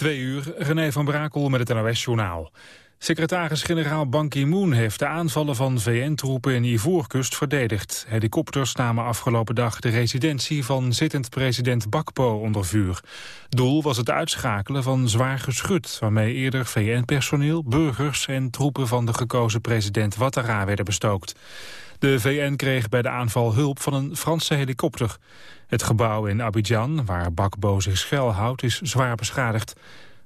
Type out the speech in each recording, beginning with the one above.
Twee uur, René van Brakel met het NOS-journaal. Secretaris-generaal Ban Ki-moon heeft de aanvallen van VN-troepen in Ivoorkust verdedigd. Helikopters namen afgelopen dag de residentie van zittend president Bakpo onder vuur. Doel was het uitschakelen van zwaar geschut... waarmee eerder VN-personeel, burgers en troepen van de gekozen president Ouattara werden bestookt. De VN kreeg bij de aanval hulp van een Franse helikopter. Het gebouw in Abidjan, waar Bakbo zich schuilhoudt, is zwaar beschadigd.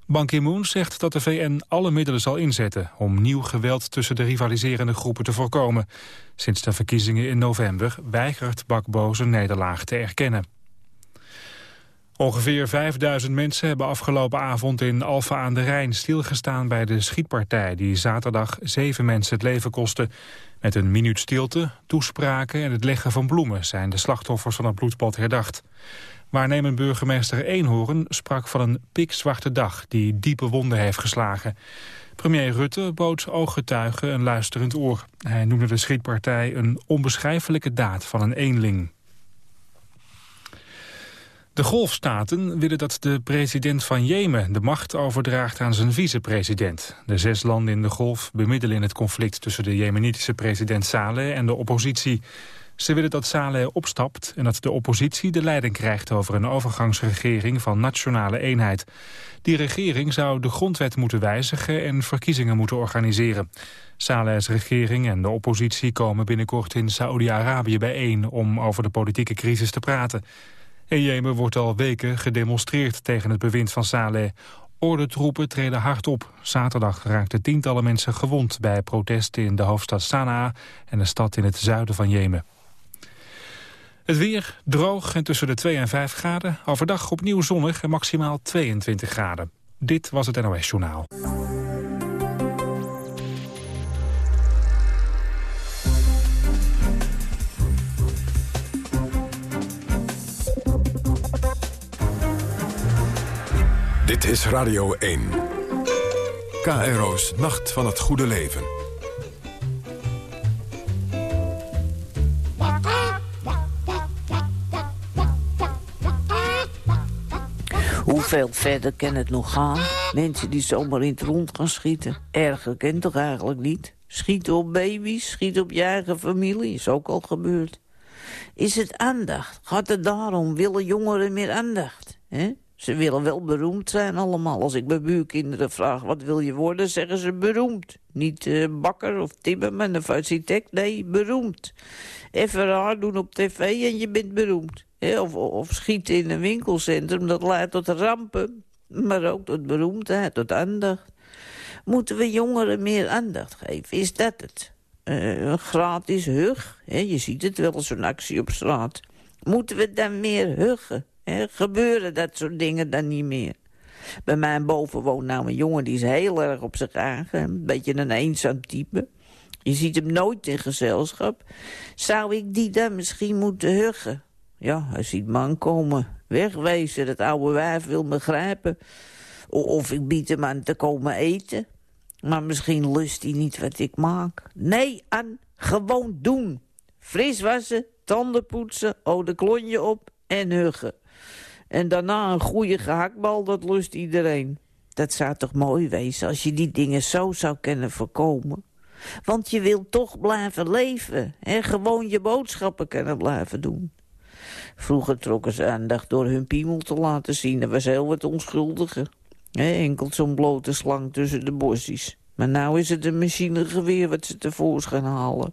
Ban Ki-moon zegt dat de VN alle middelen zal inzetten... om nieuw geweld tussen de rivaliserende groepen te voorkomen. Sinds de verkiezingen in november weigert Bakbo zijn nederlaag te erkennen. Ongeveer 5000 mensen hebben afgelopen avond in Alfa aan de Rijn stilgestaan bij de schietpartij die zaterdag zeven mensen het leven kostte. Met een minuut stilte, toespraken en het leggen van bloemen zijn de slachtoffers van het bloedbad herdacht. Waarnemend burgemeester Eenhoorn sprak van een pikzwarte dag die diepe wonden heeft geslagen. Premier Rutte bood ooggetuigen een luisterend oor. Hij noemde de schietpartij een onbeschrijfelijke daad van een eenling. De golfstaten willen dat de president van Jemen de macht overdraagt aan zijn vicepresident. De zes landen in de golf bemiddelen in het conflict tussen de jemenitische president Saleh en de oppositie. Ze willen dat Saleh opstapt en dat de oppositie de leiding krijgt over een overgangsregering van nationale eenheid. Die regering zou de grondwet moeten wijzigen en verkiezingen moeten organiseren. Saleh's regering en de oppositie komen binnenkort in Saoedi-Arabië bijeen om over de politieke crisis te praten. In Jemen wordt al weken gedemonstreerd tegen het bewind van Saleh. Ordentroepen treden hard op. Zaterdag raakten tientallen mensen gewond bij protesten in de hoofdstad Sanaa en een stad in het zuiden van Jemen. Het weer droog en tussen de 2 en 5 graden. Overdag opnieuw zonnig en maximaal 22 graden. Dit was het NOS Journaal. Dit is Radio 1. KRO's Nacht van het Goede Leven. Hoeveel verder kan het nog gaan? Mensen die zomaar in het rond gaan schieten. Erger kent toch eigenlijk niet? Schieten op baby's, schieten op je eigen familie, is ook al gebeurd. Is het aandacht? Gaat het daarom? Willen jongeren meer aandacht? Ze willen wel beroemd zijn allemaal. Als ik mijn buurkinderen vraag wat wil je worden, zeggen ze beroemd. Niet uh, bakker of timmerman of architect, nee, beroemd. Even raar doen op tv en je bent beroemd. Of, schieten in een winkelcentrum, dat leidt tot rampen. Maar ook tot beroemdheid, tot aandacht. Moeten we jongeren meer aandacht geven? Is dat het? Uh, een gratis hug? je ziet het wel, zo'n actie op straat. Moeten we dan meer huggen? gebeuren dat soort dingen dan niet meer. Bij mij boven woont nou een jongen die is heel erg op zich eigen. Een beetje een eenzaam type. Je ziet hem nooit in gezelschap. Zou ik die dan misschien moeten huggen? Ja, hij ziet man komen. Wegwezen, dat oude wijf wil me grijpen. Of ik bied hem aan te komen eten. Maar misschien lust hij niet wat ik maak. Nee, aan, gewoon doen. Fris wassen, tanden poetsen, de klonje op en huggen. En daarna een goede gehaktbal, dat lust iedereen. Dat zou toch mooi wezen als je die dingen zo zou kunnen voorkomen. Want je wilt toch blijven leven en gewoon je boodschappen kunnen blijven doen. Vroeger trokken ze aandacht door hun piemel te laten zien. Dat was heel wat onschuldiger. enkel zo'n blote slang tussen de bosjes. Maar nou is het een machinegeweer wat ze tevoorschijn halen.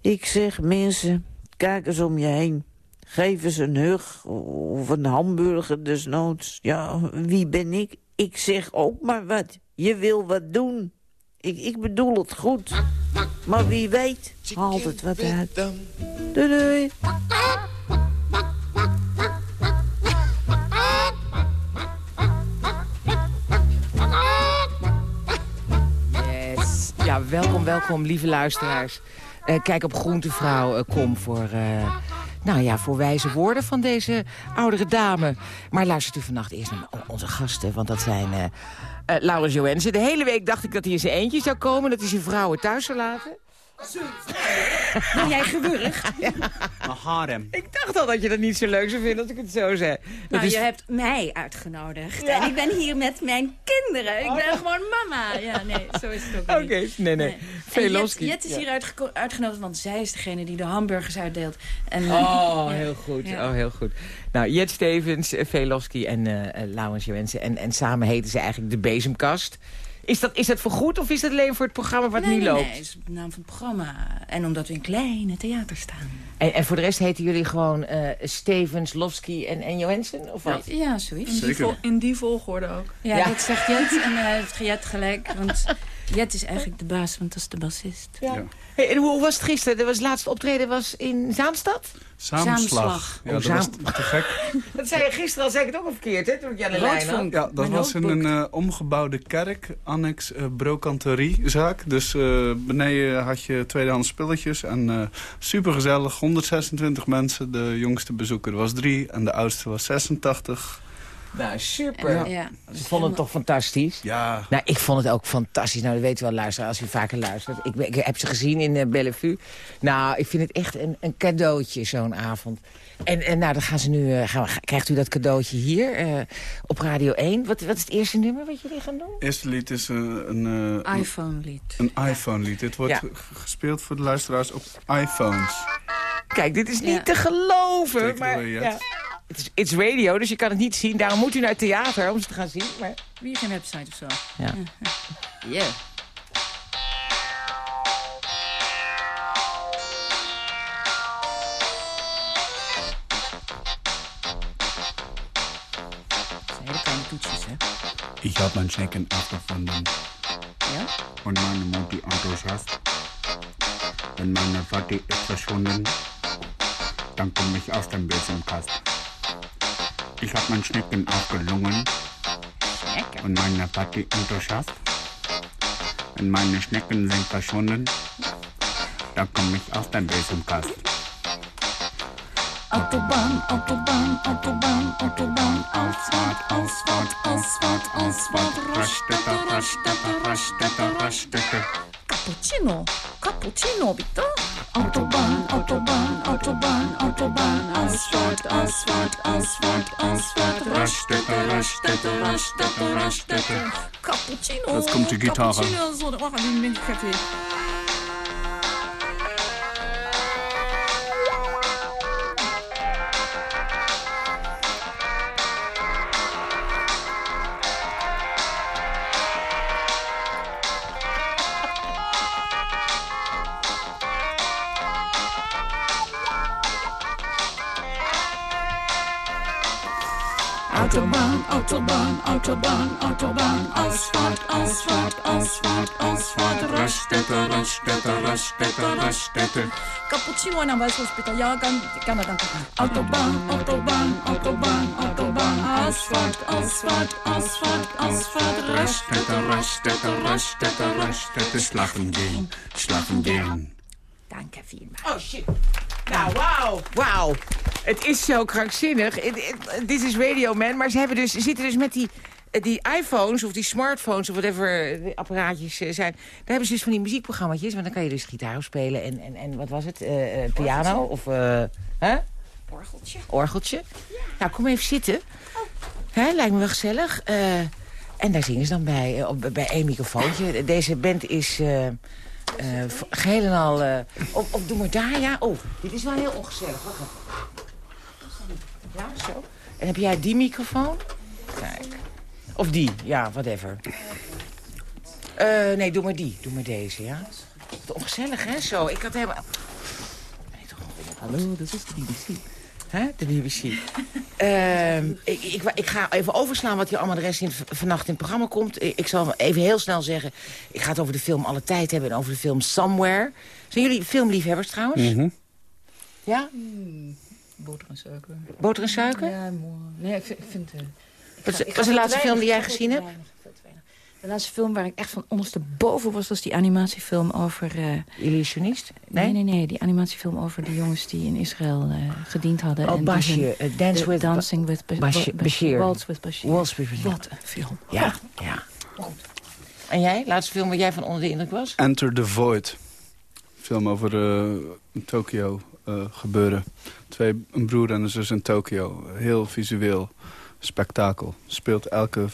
Ik zeg, mensen, kijk eens om je heen. Geef eens een hug of een hamburger desnoods. Ja, wie ben ik? Ik zeg ook maar wat. Je wil wat doen. Ik, ik bedoel het goed. Maar wie weet haalt het wat uit. Doei doei. Yes. Ja, welkom, welkom, lieve luisteraars. Uh, kijk op Groentevrouw, kom voor... Uh, nou ja, voor wijze woorden van deze oudere dame. Maar luistert u vannacht eerst naar onze gasten, want dat zijn... Uh, uh, Laurens Joensen. De hele week dacht ik dat hij in zijn eentje zou komen, dat hij zijn vrouwen thuis zou laten. Ben jij gewurgd? Een harem. Ik dacht al dat je dat niet zo leuk zou vinden als ik het zo zei. Dat Nou, is- je hebt mij uitgenodigd. En ik ben hier met mijn kinderen. Ik ben gewoon mama. Ja, nee, zo is het ook Oké, niet. nee, nee. En Jet, is Ja. hier uitgenodigd, want zij is degene die de hamburgers uitdeelt. En, Oh, ja. heel goed. Ja. Oh, heel goed. Nou, Jet Stevens, eh, Velofsky en eh eh, Laurens. En, en samen heten ze eigenlijk de Bezemkast. Is dat, is dat voor goed of is dat alleen voor het programma wat nee, nu nee, loopt? Nee, het is de naam van het programma. En omdat we in kleine theater staan. En, en voor de rest heten jullie gewoon eh, Stevens, Lofsky en, en Joensen? Of wat? Ja, zoiets. In die, vol- in die volgorde ook. Ja, Ja. dat zegt Jet. En hij heeft Jet gelijk. Want Jet is eigenlijk de baas, want dat is de bassist. Ja. Hey, en hoe was het gisteren? Dat was het laatste optreden was in Zaanstad? Samenslag. Ja, Oh, dat was samen- te gek. Dat zei je gisteren al, zei ik het ook al verkeerd, hè? Toen ik je aan de lijn had. Ja, dat was in een eh, omgebouwde kerk, annex eh brokanteriezaak. Dus eh, beneden had je tweedehands spulletjes en eh super gezellig. 126 mensen, de jongste bezoeker was drie en de oudste was 86. Nou, super. En, ja, Ze vonden het toch fantastisch? Ja, Nou, ik vond het ook fantastisch. Nou, dat weet u wel, luisteren, als u vaker luistert. Ik, ik heb ze gezien in eh, Bellevue. Nou, ik vind het echt een, een cadeautje, zo'n avond. En, en nou, dan gaan ze nu, eh, gaan, we- krijgt u dat cadeautje hier eh, op Radio 1. Wat, wat is het eerste nummer wat jullie gaan doen? eerste lied is een, een, iPhone-lied. een iPhone-lied. Dit wordt Ja. gespeeld voor de luisteraars op iPhones. Kijk, dit is niet Ja. te geloven. Take maar, Het is it's radio, dus je kan het niet zien. Daarom moet u naar het theater om ze te gaan zien. Maar... Wie heeft een website of zo? Ja. Ja. Dat zijn hele kleine toetsjes, hè? Ich habe mein Schnecken aufgefunden Ja? und meine Mutti enthousiast. Wenn meine Vati ist verschwunden, dann komme ich aus dem Besenkast. Ich habe mein Schnecken aufgelungen Schnecken. und meine Vati enthousiast. Wenn meine Schnecken sind verschwunden, dann komme ich aus dem Besenkast. Autobahn, Autobahn, Autobahn, Autobahn, Ausfahrt, Ausfahrt, Ausfahrt, Ausfahrt, Raststätte, Raststätte, Raststätte, Raststätte. Cappuccino, Cappuccino, bitte. Autobahn, Autobahn, Autobahn, Autobahn, Ausfahrt, Ausfahrt, Ausfahrt, Ausfahrt, Raststätte, Raststätte, Raststätte, Raststätte. Cappuccino. Jetzt kommt die Gitarre. Cappuccino, so, oh, die Autobahn, Autobahn, Autobahn, Ausfahrt, Ausfahrt, Ausfahrt, Ausfahrt, Raststätte, Raststätte, Raststätte, Raststätte. Cappuccino en Hospital. Ja, kan, kan dat dan toch niet. Autobahn, Autobahn, Autobahn, Autobahn, Ausfahrt, Ausfahrt, Ausfahrt, Ausfahrt, Raststätte, Raststätte, Raststätte, Raststätte, schlafen gehen, schlafen gehen. Dank je vielmaals. Oh, shit. Nou, wauw. Wauw. Het is zo krankzinnig. Dit is Radio Man, maar ze, hebben dus, zitten dus met die, eh, die iPhones of die smartphones of whatever de apparaatjes eh, zijn. Daar hebben ze dus van die muziekprogramma's. Want dan kan je dus gitaar spelen en, en, en wat was het? Eh, piano of... eh hè? Orgeltje. Orgeltje. Nou, kom even zitten. Hè, lijkt me wel gezellig. En daar zingen ze dan bij, op, bij één microfoontje. Deze band is geheel en al... eh, of, doe maar daar, ja. Oh, dit is wel heel ongezellig. Wacht even. Ja, zo. En heb jij die microfoon? Kijk. Of die, ja, whatever. Eh, nee, doe maar die. Doe maar deze, ja. Wat ongezellig, hè, zo. Ik had helemaal... Toch Hallo, dat is de BBC. Hè, de BBC. Ehm, ik, ik, ik ga even overslaan wat hier allemaal de rest in, vannacht in het programma komt. Ik, ik zal even heel snel zeggen... ik ga het over de film Alle Tijd hebben en over de film Somewhere. Zijn jullie filmliefhebbers trouwens? Ja? Boter en suiker. Boter en suiker? Ja, mooi. Nee, ik vind... Ik vind eh, ik Wat ga- is- ik wat is ga de laatste te film die jij gezien hebt? te weinig, veel te weinig. De laatste film waar ik echt van ondersteboven was... was die animatiefilm over... eh, Illusionist? nee? Nee? nee, nee, Die animatiefilm over de jongens die in Israël eh, gediend hadden. Oh, en Bashir. hun- eh, Dance with... Dancing with Ba- Bashir- Ba- Bashir. Waltz with Bashir. Wall Street. Wat een film. Ja, ja. En jij? Laatste film waar jij van onder de indruk was? Enter the Void. film over uh, Tokio uh, gebeuren. Twee, een broer en een zus in Tokio. Heel visueel spektakel. Speelt elke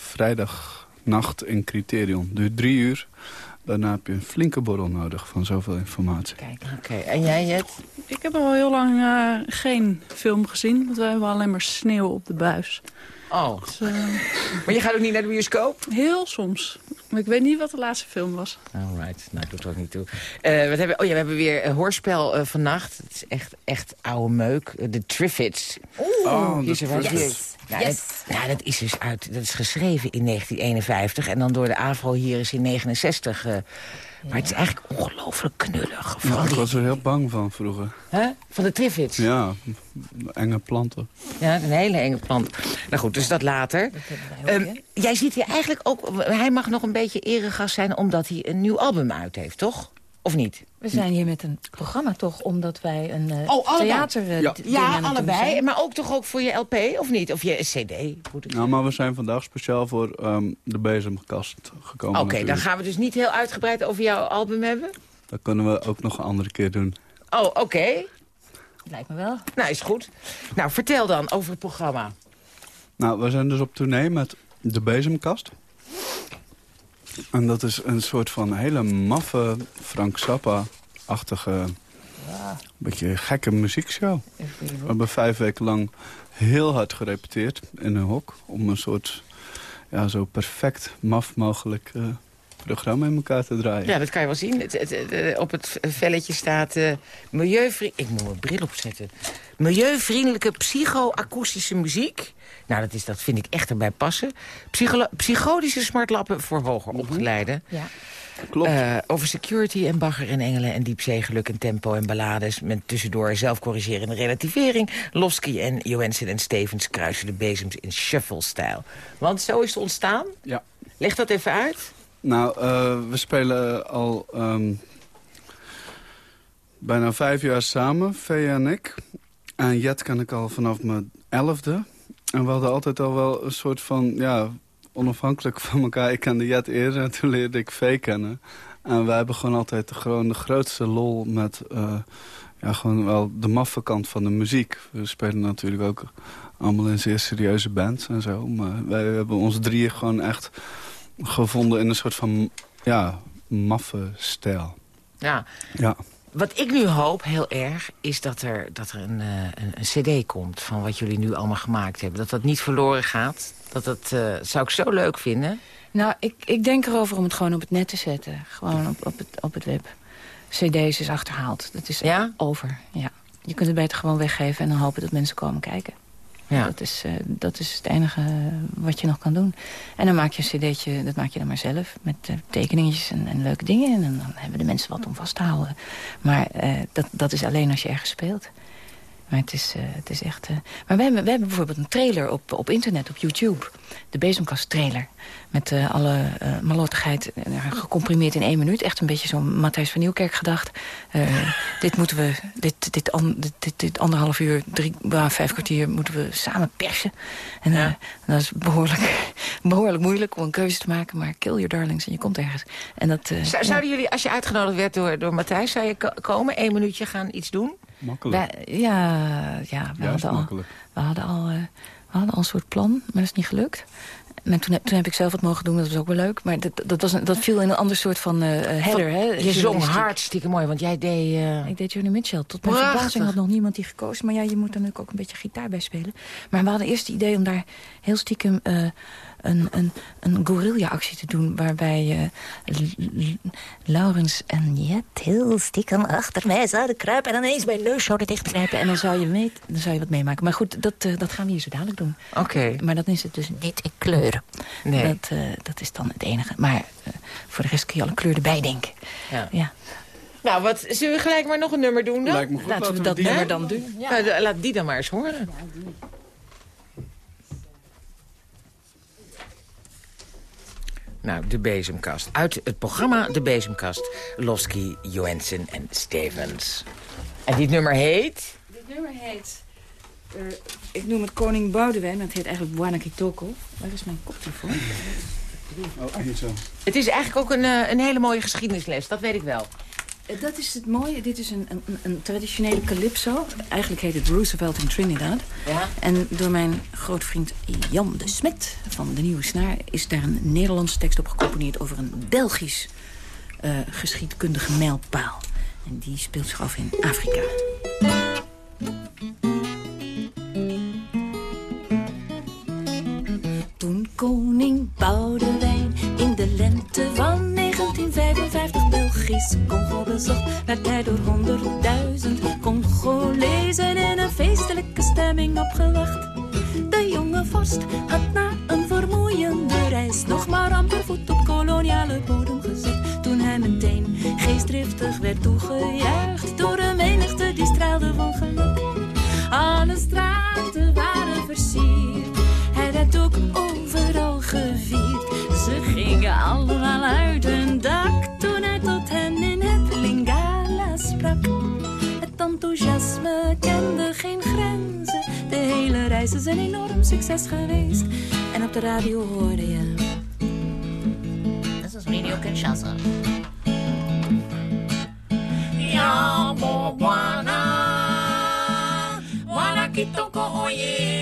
vrijdagnacht in Criterion. Duurt drie uur. Daarna heb je een flinke borrel nodig van zoveel informatie. Kijk, oké. En jij, Jet? Ik heb al heel lang uh, geen film gezien. Want we hebben alleen maar sneeuw op de buis. Oh. Dus, uh... maar je gaat ook niet naar de bioscoop? Heel soms. Maar ik weet niet wat de laatste film was. Alright, nou doet er ook niet toe. Uh, wat hebben, oh ja, we hebben weer een hoorspel uh, vannacht. Het is echt, echt oude meuk. De Triffids. Oeh, oh, hier is er yes. Nou, yes. dat, nou, dat is dus uit, dat is geschreven in 1951. En dan door de AVRO hier is in 69 uh, maar het is eigenlijk ongelooflijk knullig. Ja, ik was er heel bang van vroeger. Huh? Van de Triffids? Ja, enge planten. Ja, een hele enge plant. Nou goed, dus dat later. Dat um, jij ziet hier eigenlijk ook... Hij mag nog een beetje eregast zijn omdat hij een nieuw album uit heeft, toch? Of niet? We zijn hier met een programma toch, omdat wij een uh, oh, theater... Uh, ja, ja allebei. Maar ook toch ook voor je LP, of niet? Of je CD? Nou, maar we zijn vandaag speciaal voor um, de bezemkast gekomen. Oké, okay, dan gaan we dus niet heel uitgebreid over jouw album hebben? Dat kunnen we ook nog een andere keer doen. Oh, oké. Okay. Lijkt me wel. Nou, is goed. Nou, vertel dan over het programma. Nou, we zijn dus op tournee met de bezemkast. En dat is een soort van hele maffe Frank Zappa-achtige... Ja. beetje gekke muziekshow. We hebben vijf weken lang heel hard gerepeteerd in een hok... om een soort ja, zo perfect maf mogelijk uh, programma in elkaar te draaien. Ja, dat kan je wel zien. Het, het, op het velletje staat uh, milieuvriend... Ik moet mijn bril opzetten. Milieuvriendelijke psychoakoestische muziek. Nou, dat, is, dat vind ik echt erbij passen. Psycholo psychotische smartlappen voor hoger mhm. opgeleiden. Ja. Klopt. Uh, over security en bagger en engelen en diepzeegeluk en tempo en ballades... met tussendoor zelfcorrigerende relativering. Losky en Johansen en Stevens kruisen de bezems in shuffle-stijl. Want zo is het ontstaan. Ja. Leg dat even uit. Nou, uh, we spelen al um, bijna vijf jaar samen, Vea en ik. En Jet ken ik al vanaf mijn elfde. En we hadden altijd al wel een soort van, ja, onafhankelijk van elkaar. Ik kende Jet eerder en toen leerde ik Vee kennen. En wij hebben gewoon altijd gewoon de grootste lol met uh, ja, gewoon wel de maffe kant van de muziek. We spelen natuurlijk ook allemaal in zeer serieuze bands en zo. Maar wij hebben ons drieën gewoon echt gevonden in een soort van ja, maffe stijl. Ja. ja. Wat ik nu hoop, heel erg, is dat er, dat er een, uh, een, een, cd komt... van wat jullie nu allemaal gemaakt hebben. Dat dat niet verloren gaat. Dat, dat uh, zou ik zo leuk vinden. Nou, ik, ik denk erover om het gewoon op het net te zetten. Gewoon op, op, het, op het web. CD's is achterhaald. Dat is ja? over. Ja. Je kunt het beter gewoon weggeven en dan hopen dat mensen komen kijken. Ja. Dat, is, uh, dat is het enige wat je nog kan doen. En dan maak je een cd'tje, dat maak je dan maar zelf. Met uh, tekeningetjes en, en, leuke dingen. En dan, hebben de mensen wat om vast te houden. Maar dat, dat is alleen als je ergens speelt. Maar het is, uh, het is echt... Uh... Maar we hebben, we hebben bijvoorbeeld een trailer op, op internet, op YouTube. De Bezemkast trailer. Met uh, alle malottigheid gecomprimeerd in één minuut. Echt een beetje zo'n Matthijs van Nieuwkerk gedacht. dit moeten we, dit, dit, dit, dit, dit anderhalf uur, drie, vijf kwartier moeten we samen persen. En ja. dat is behoorlijk, behoorlijk moeilijk om een keuze te maken. Maar kill your darlings en je komt ergens. En dat, Zou, zouden jullie, als je uitgenodigd werd door, door Matthijs, zou je komen? Eén minuutje gaan iets doen? Makkelijk. ja, ja, we hadden, al, we, hadden al, uh, we hadden al een soort plan, maar dat is niet gelukt. En toen, toen heb ik zelf wat mogen doen, dat was ook wel leuk. Maar dat, dat, was een, dat viel in een ander soort van uh, header. Hè, je zong hartstikke mooi, want jij deed... Uh... Ik deed Johnny Mitchell. Tot mijn verbazing had nog niemand die gekozen. Maar ja, je moet dan ook een beetje gitaar bij spelen. Maar we hadden eerst het idee om daar heel stiekem... Uh, een, een, een guerrilla-actie te doen... waarbij uh, Laurens en Jet heel stiekem achter mij zouden kruipen... en dan eens mijn neus zouden dichtknijpen. En dan zou je, mee, dan zou je wat meemaken. Maar goed, dat, uh, dat gaan we hier zo dadelijk doen. Oké. Maar dan is het dus niet in kleuren. Nee. Dat, uh, dat is dan het enige. Maar voor de rest kun je alle kleur erbij denken. Ja. ja. Nou, wat, zullen we gelijk maar nog een nummer doen dan? Lijkt me goed. Laten, Laten we dat nummer dan doen. Ja. Nou, laat die dan maar eens horen. Ja, Nou, De Bezemkast. Uit het programma De Bezemkast. Losky, Johansen en Stevens. En dit nummer heet? Dit nummer heet... Uh, ik noem het Koning Boudewijn, maar het heet eigenlijk Buana Kitoko. Waar is mijn koptelefoon? Oh, hier zo. Het is eigenlijk ook een, uh, een hele mooie geschiedenisles, dat weet ik wel. Eh, dat is het mooie. Dit is een, een, een, traditionele calypso. Eigenlijk heet het Roosevelt in Trinidad. Ja. En door mijn grootvriend Jan de Smet van De Nieuwe Snaar... is daar een Nederlandse tekst op gecomponeerd... over een Belgisch uh, geschiedkundige mijlpaal. En die speelt zich af in Afrika. 1955 Belgisch Congo bezocht... werd hij door honderdduizend Congolezen in een feestelijke stemming opgewacht. De jonge vorst had na een vermoeiende reis nog maar amper voet op koloniale bodem gezet. Toen hij meteen geestdriftig werd toegejuicht succes geweest. En op de radio hoorde je... This is Radio Kinshasa. Ya Bwana, Wana Kitoko Oye,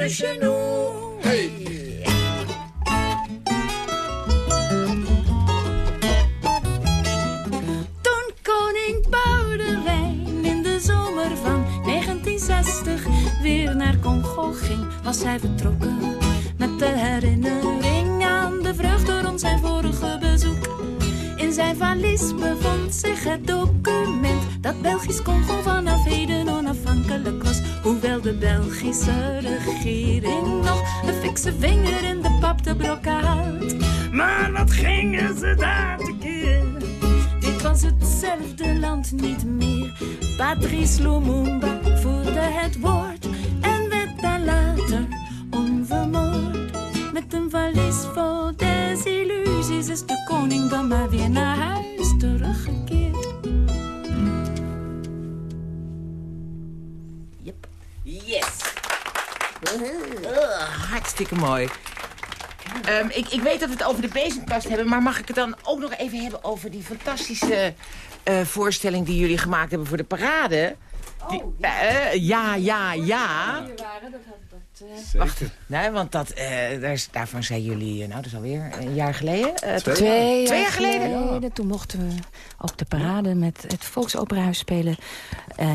Hey. Toen koning Boudewijn in de zomer van 1960 weer naar Congo ging, was hij vertrokken met de herinnering aan de vreugde rond zijn vorige bezoek. In zijn valies bevond zich het document dat Belgisch Congo vanaf heden onafhankelijk was. Hoewel de Belgische regering nog een fikse vinger in de pap te brokken had. Maar wat gingen ze daar tekeer? Dit was hetzelfde land niet meer. Patrice Lumumba voerde het woord en werd daar later onvermoord. Met een valies vol desillusies is de koning dan maar weer naar huis teruggekeerd. Uh, hartstikke mooi. Um, ik, ik weet dat we het over de bezemkast hebben... maar mag ik het dan ook nog even hebben over die fantastische uh, voorstelling... die jullie gemaakt hebben voor de parade? Die, oh, ja. Uh, ja, ja, ja. Waren, dat Wacht, nee, want dat, daar, daarvan zijn jullie, nou dat is alweer een jaar geleden. twee, twee, twee jaar geleden? geleden. Toen mochten we ook de parade met het Volksoperahuis spelen...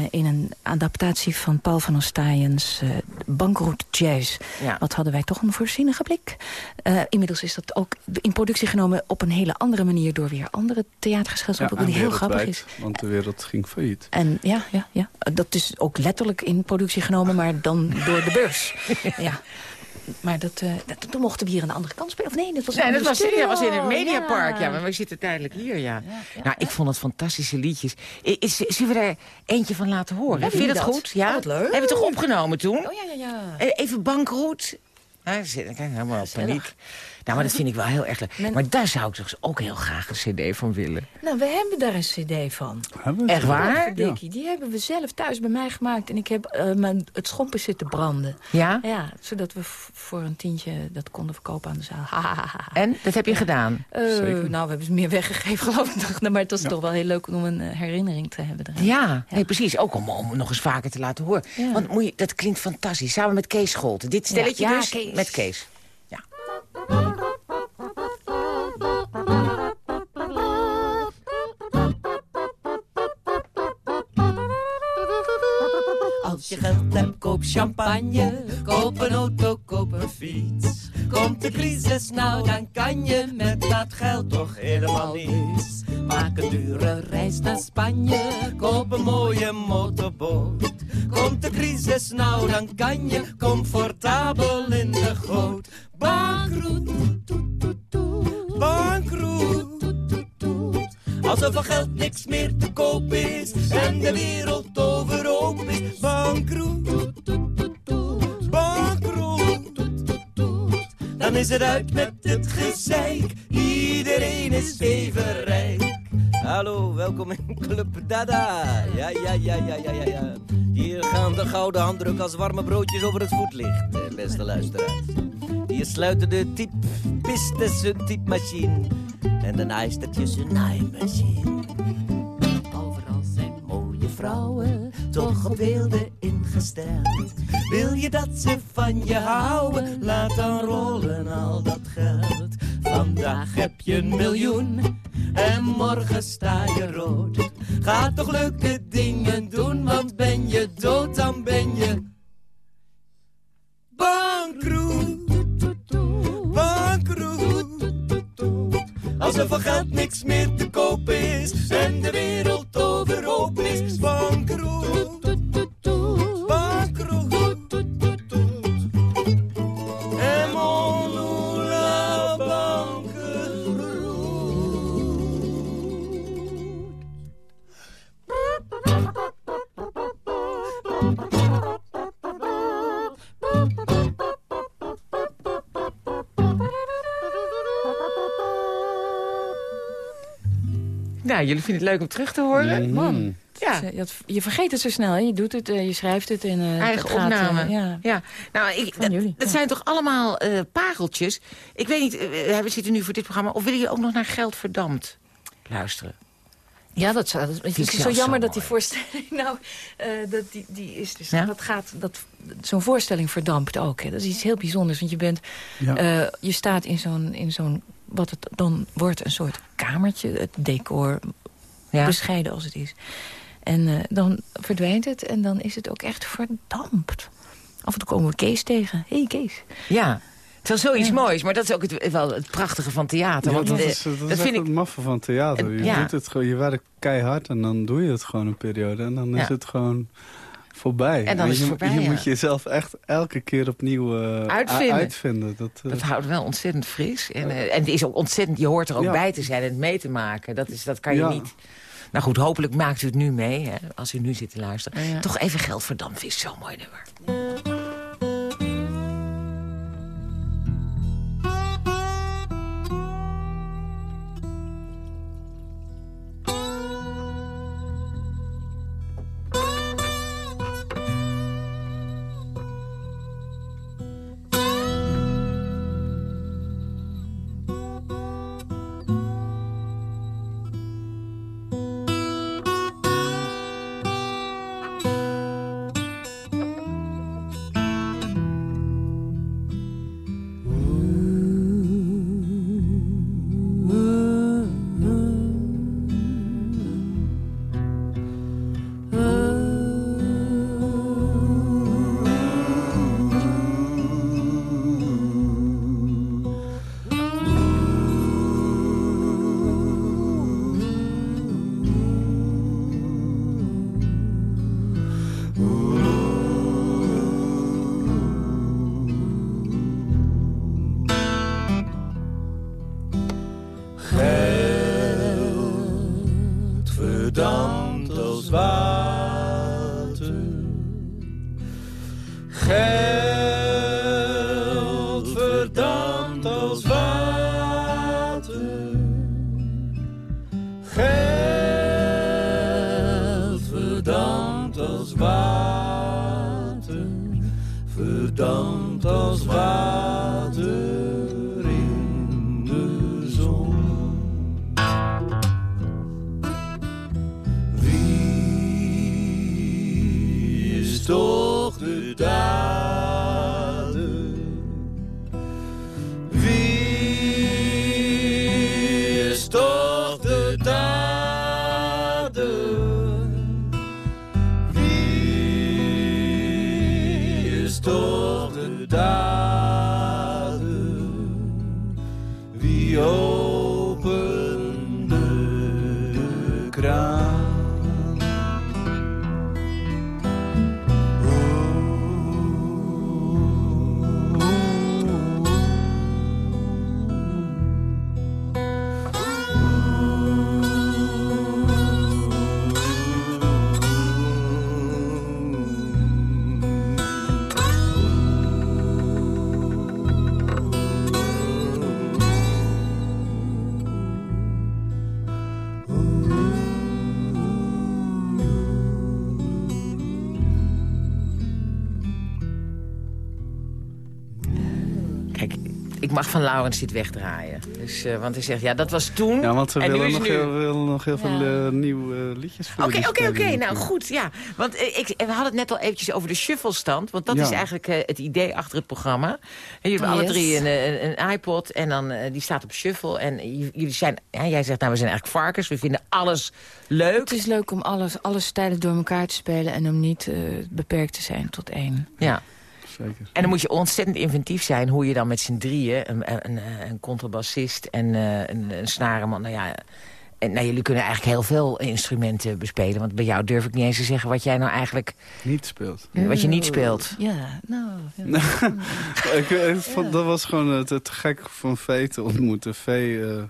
in een adaptatie van Paul van Ostaaijens uh, Bankroet Jazz. Ja. Wat hadden wij toch een voorzienige blik. Uh, inmiddels is dat ook in productie genomen op een hele andere manier... door weer andere theatergezelschappen, ja, die heel grappig is. Want de wereld ging failliet. En ja, ja, ja, dat is ook letterlijk in productie genomen, maar dan door de beurs. ja. Maar dat, uh, dat, toen mochten we hier aan de andere kant spelen. Of nee, dat was, nee, dat was, in het Mediapark. Ja. ja, maar we zitten tijdelijk hier, ja. ja, ja nou, ik vond het fantastische liedjes. Is, zullen we er eentje van laten horen? Vind je dat, goed? Ja? Oh, leuk. Hebben we toch opgenomen toen? Oh, ja, ja, ja. Even bankroet. Ja, kijk, helemaal op paniek. Nou, maar dat vind ik wel heel erg leuk. Men... Maar daar zou ik toch ook heel graag een cd van willen. Nou, we hebben daar een cd van. Hebben Echt waar? Ja. Die hebben we zelf thuis bij mij gemaakt. En ik heb uh, mijn, het schompen zitten branden. Ja? Ja, zodat we voor een tientje dat konden verkopen aan de zaal. en? Dat heb je gedaan? Uh, Zeker. Nou, we hebben ze meer weggegeven, geloof ik. Maar het was ja. toch wel heel leuk om een herinnering te hebben. Eraan. Ja, ja. Nee, precies. Ook om, om nog eens vaker te laten horen. Ja. Want moet je, dat klinkt fantastisch. Samen met Kees Scholten. Dit stelletje dus Kees. met Kees. Je geld hebt, koop champagne, koop een auto, koop een fiets. Komt de crisis nou, dan kan je met dat geld toch helemaal niets. Maak een dure reis naar Spanje, koop een mooie motorboot. Komt de crisis nou, dan kan je comfortabel in de goot. Bankroet, bankroet. Als er geld niks meer te koop is en de wereld overhoop is. Bankroet, bankroet, dan is het uit met het gezeik. Iedereen is even rijk. Hallo, welkom in Club Dada. Ja, ja, ja, ja, ja, ja, ja. Hier gaan de gouden handdruk als warme broodjes over het voetlicht, eh, beste luisteraars. Hier sluiten de typistes hun typemachine en de naaistertjes hun naaimachine. Overal zijn mooie vrouwen, toch op beelden ingesteld. Wil je dat ze van je houden, laat dan rollen al dat geld. Vandaag heb je een miljoen en morgen sta je rood. Ga toch leuke dingen doen, want ben je dood, dan ben je Als er geld niks meer te koop is en de wereld overhoop is. Bankroet. Jullie vinden het leuk om terug te horen? Man. Ja. Je, had- je vergeet het zo snel, hè? Je doet het, eh, je schrijft het en eh, Eigen het gaat, eh, opname. ja. ja. Nou, ik, dat, jullie, dat ja. zijn toch allemaal eh, pareltjes? Ik weet niet, we zitten nu voor dit programma... of willen je ook nog naar Geld Verdampt luisteren? Ja, dat, zou, dat, het zelf zo jammer zo dat die voorstelling nou, eh, dat die, die is dus, Ja? dat gaat, dat, zo'n voorstelling verdampt ook. Hè. Dat is iets heel bijzonders, want je bent, Ja. eh, je staat in zo'n, in zo'n, wat het dan wordt een soort kamertje, het decor, Ja. bescheiden als het is. En eh, dan verdwijnt het en dan is het ook echt verdampt. Af en toe komen we Kees tegen. Hé hey, Kees. Ja. Het is wel zoiets Ja. moois, maar dat is ook het, wel het prachtige van theater. Ja, want, dat is, dat is dat vind het ik... maffe van theater. Je, Ja. doet het gewoon, je werkt keihard en dan doe je het gewoon een periode. En dan is het gewoon voorbij. En dan is het je, voorbij, je ja. moet jezelf echt elke keer opnieuw eh, Uitvinden. Dat, eh, Dat houdt wel ontzettend fris. En, en het is ook ontzettend, je hoort er ook Ja. bij te zijn en het mee te maken. Dat, is, dat kan je Ja. niet. Nou goed, hopelijk maakt u het nu mee, hè, als u nu zit te luisteren. Ja. Toch even geld verdampt is zo'n mooi nummer. Toch de mag van Laurens dit wegdraaien. Dus, eh, want hij zegt, ja, dat was toen. Ja, want we en nu willen is nog, nu. heel, willen nog heel veel Ja. eh, nieuwe eh, liedjes voor Oké, jullie oké, oké. Nou, goed, ja. Want ik, we hadden het net al eventjes over de shufflestand. Want dat Ja. is eigenlijk eh, het idee achter het programma. En jullie hebben alle drie een, een, een iPod en dan, eh, die staat op shuffle. En jullie zijn, ja, jij zegt, nou, we zijn eigenlijk varkens. We vinden alles leuk. Het is leuk om alles, alle stijlen door elkaar te spelen... en om niet eh, beperkt te zijn tot één. Ja. Zeker. En dan moet je ontzettend inventief zijn hoe je dan met z'n drieën... een, een, een, een contrabassist en eh, een, een snarenman... Nou ja, en, nou, jullie kunnen eigenlijk heel veel instrumenten bespelen. Want bij jou durf ik niet eens te zeggen wat jij nou eigenlijk... Niet speelt. Wat je niet speelt. Ja, nou... ja. ik, ik vond, dat was gewoon het, het gek van Vee te ontmoeten. Vee, eh,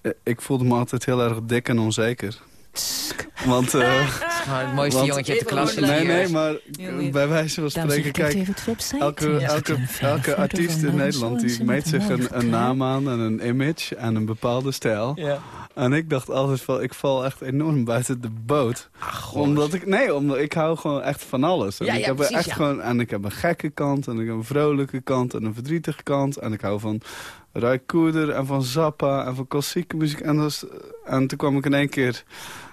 eh, ik voelde me altijd heel erg dik en onzeker. Want, eh, Gewoon het mooiste want- jongetje uit de klas. Nee, hier. nee, maar Jongen. bij wijze van spreken, kijk, elke, elke, elke artiest in Nederland die meet zich een een, naam aan en een image en een bepaalde stijl. Ja. En ik dacht altijd van, ik val echt enorm buiten de boot. omdat ik, nee, omdat ik hou gewoon echt van alles. En Ja, ik ja, heb precies, echt ja. gewoon, en ik heb een gekke kant, en ik heb een vrolijke kant, en een verdrietige kant. En ik hou van Cooder en van Zappa en van klassieke muziek. En, dat en toen kwam ik in één keer